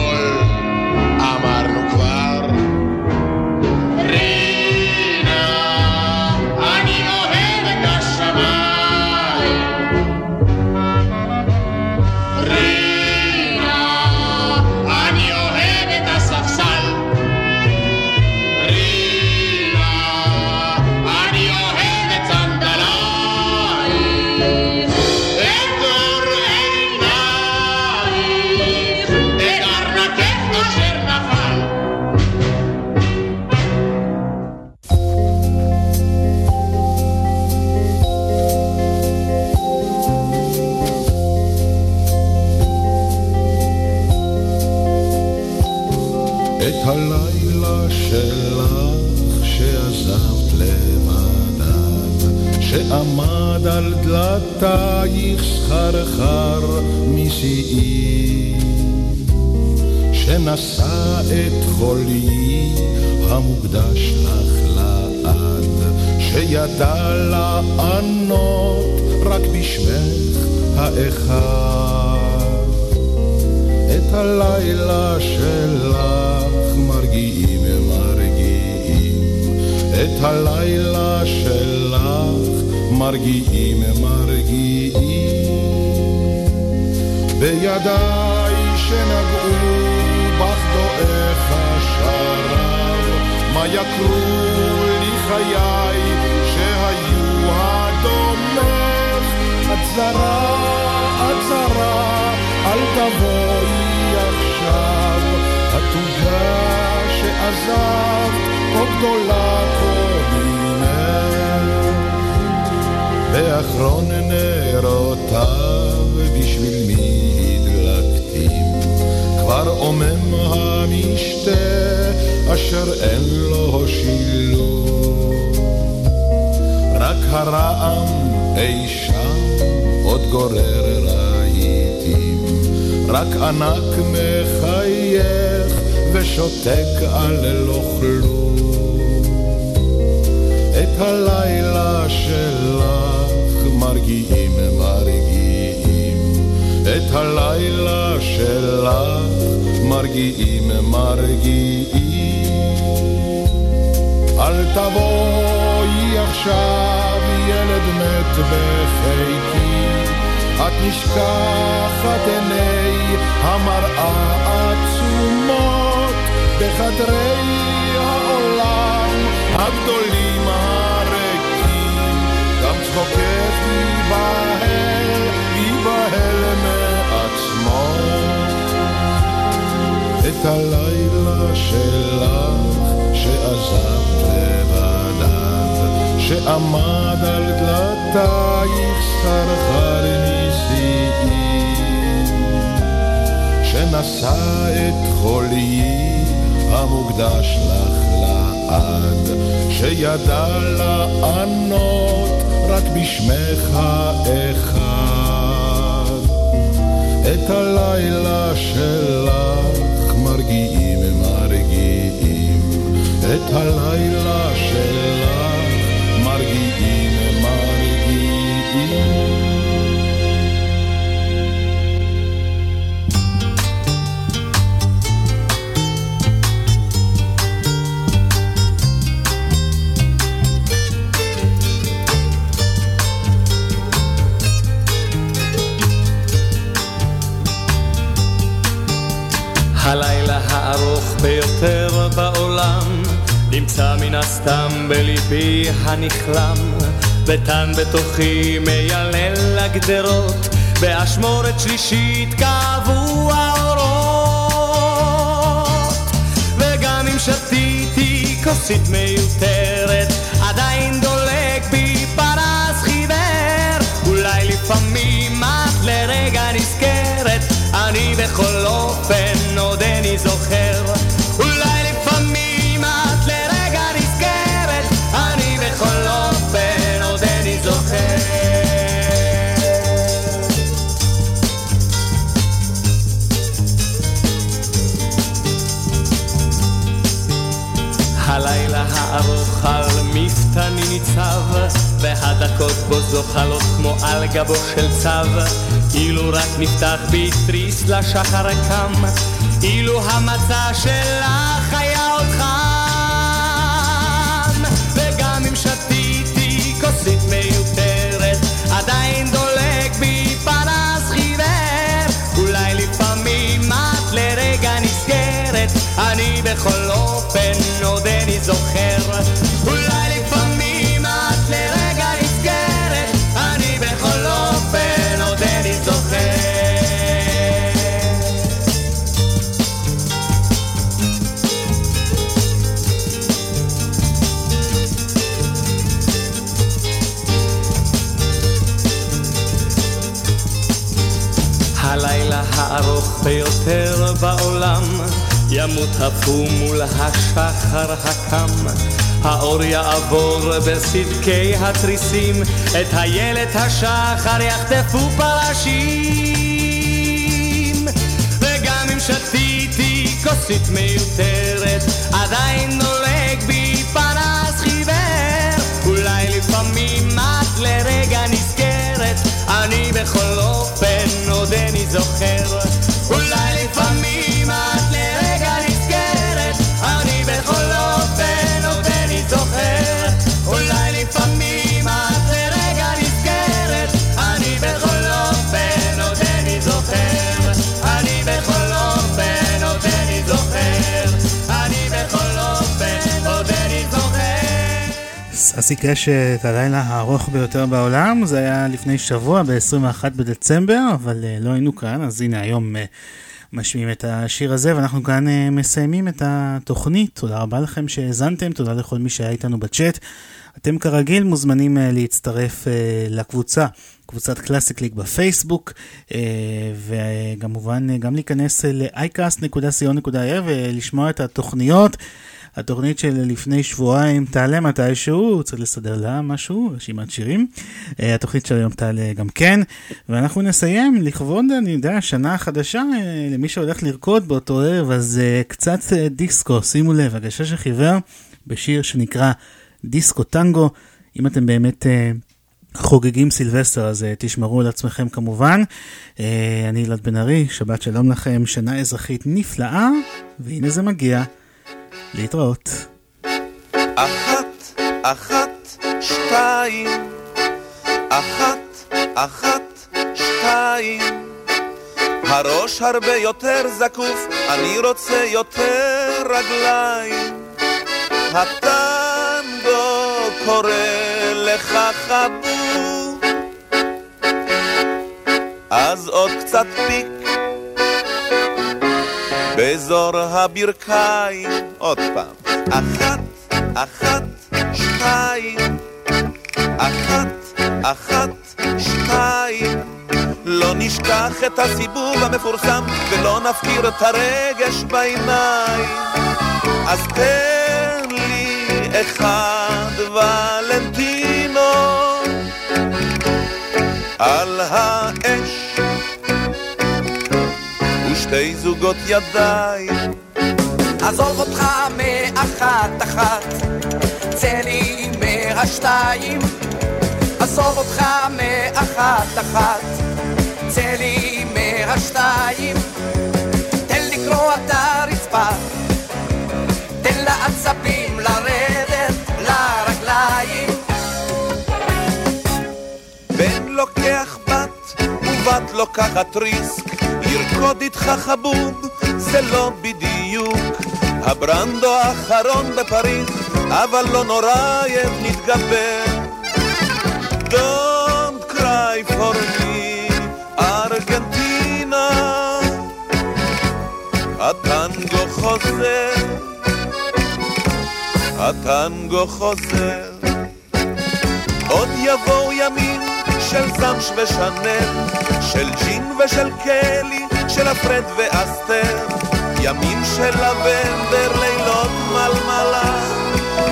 דלתייך סחרחר משיאי, שנשא את חולי המוקדש לך לעד, שידע לענות רק בשמך האחד. את הלילה שלך מרגיעים מרגיעים את הלילה שלך מרגיעים מרגיעים בידיי שנגעו בך דועך השרב מה יקרו לי חיי שהיו הדומך את זרה, את זרה, אל תבואי עכשיו, התוגה שעזבת, כה גדולה קודמך. באחרון נרותיו בשביל מי הדלקתים, כבר עומם המשתה אשר אין לו שילוב. רק הרעם אי שם עוד גורר רהיטים, רק ענק מחייך ושותק על לא כלום. את הלילה שלך מרגיעים מרגיעים, את הלילה שלך מרגיעים מרגיעים. אל תבואי עכשיו ילד מת בחיקי, את נשכחת עיני המראה עצומות בחדרי העולם הגדולים צחוקך ייבהל, ייבהל מעצמו. את הלילה שלך שעזבת לבדד, שעמד על דלתייך סחרחר נשיאים, שנשא את חוליי המוקדש לך לעד, שידע לענות רק בשמך אחד. את הלילה שלך מרגיעים מרגיעים. את הלילה שלך מרגיעים מרגיעים. הלילה הארוך ביותר בעולם נמצא מן הסתם בליבי הנכלם ותן בתוכי מיילל לגדרות באשמורת שלישית כאבו האורות. וגם אם שתיתי כוסית מיותרת עדיין דולק בי פרס חיוור. אולי לפעמים את לרגע נזכרת אני בכל אופן והדקות בו זוחלות כמו על גבו של צב. אילו רק נפתח בי תריס לשחר קם אילו המצע שלך היה עוד חם וגם אם שתיתי כוסית מיותרת עדיין דולק בי פרס חיוור. אולי לפעמים את לרגע נזכרת אני בכל אופן עודני זוכר ביותר בעולם. ימות הפום מול השחר הקם. האור יעבור בסדקי התריסים. את איילת השחר יחטפו פרשים. וגם אם שתיתי כוסית מיותרת עדיין דולק בי פרס חיוור. אולי לפעמים את לרגע נזכרת. אני בכל אופן עודני זוכר ססי קשת, הלילה הארוך ביותר בעולם, זה היה לפני שבוע, ב-21 בדצמבר, אבל uh, לא היינו כאן, אז הנה היום uh, משמיעים את השיר הזה, ואנחנו כאן uh, מסיימים את התוכנית. תודה רבה לכם שהאזנתם, תודה לכל מי שהיה איתנו בצ'אט. אתם כרגיל מוזמנים להצטרף לקבוצה, קבוצת קלאסיק ליג בפייסבוק, וכמובן גם להיכנס ל-iCast.co.il ולשמוע את התוכניות. התוכנית של לפני שבועיים תעלה מתישהו, צריך לסדר לה משהו, רשימת שירים. אה, התוכנית של היום תעלה גם כן, ואנחנו נסיים לכבוד, אני יודע, השנה החדשה, אה, למי שהולך לרקוד באותו ערב, אז אה, קצת דיסקו, שימו לב, הגשש החיוור בשיר שנקרא דיסקו טנגו. אם אתם באמת חוגגים סילבסטר, אז תשמרו על עצמכם כמובן. אני ילד בן ארי, שבת שלום לכם, שנה אזרחית נפלאה, והנה זה מגיע. להתראות. אחת, אחת, שתיים, אחת, אחת, שתיים. הראש הרבה יותר זקוף, אני רוצה יותר רגליים. הטנגו קורא לך חבוב, אז עוד קצת פיק באזור הברכיים, עוד פעם. אחת, אחת, שתיים, אחת, אחת, שתיים. לא נשכח את הסיבוב המפורסם, ולא נפקיר את הרגש בעיניים. אז תן לי אחד ולנטינו על האש. ושתי זוגות ידיים. עזוב אותך מאחת אחת, צא לי מהשתיים. עזוב אותך מאחת אחת, צא לי מהשתיים. תן לקרוע את הרצפה, תן לעצבים לרדת לרגליים. בן לוקח בת ובת לוקחת ריסק לרקוד איתך חבוב זה לא בדיוק הברנדו האחרון בפריז, אבל לא נורא, איך נתגבר. Don't cry for me, ארגנטינה, הטנגו חוזר, הטנגו חוזר. עוד יבואו ימים של זמש ושנל, של ג'ין ושל קלי, של הפרד ואסתר. ימים של לבנדר, לילות מלמלה,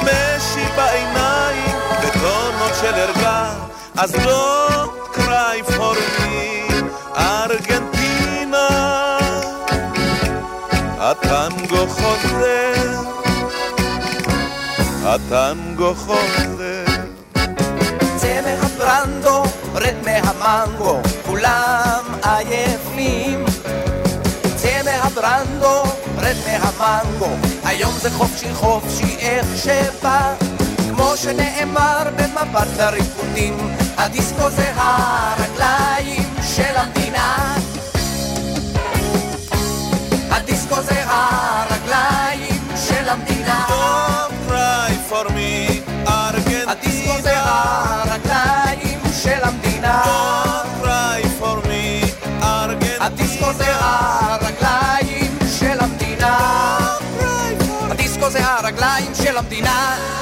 משי בעיניים, בטונות של ערגה, אז לא for me, ארגנטינה. הטנגו חוזר, הטנגו חוזר. רד מהמנגו, כולם עייפים. צא מהברנדו, רד מהמנגו, היום זה חופשי חופשי איך שבא. כמו שנאמר במפת הריקודים, הדיסקו זה הרגליים של המדינה. הרגליים של המדינה.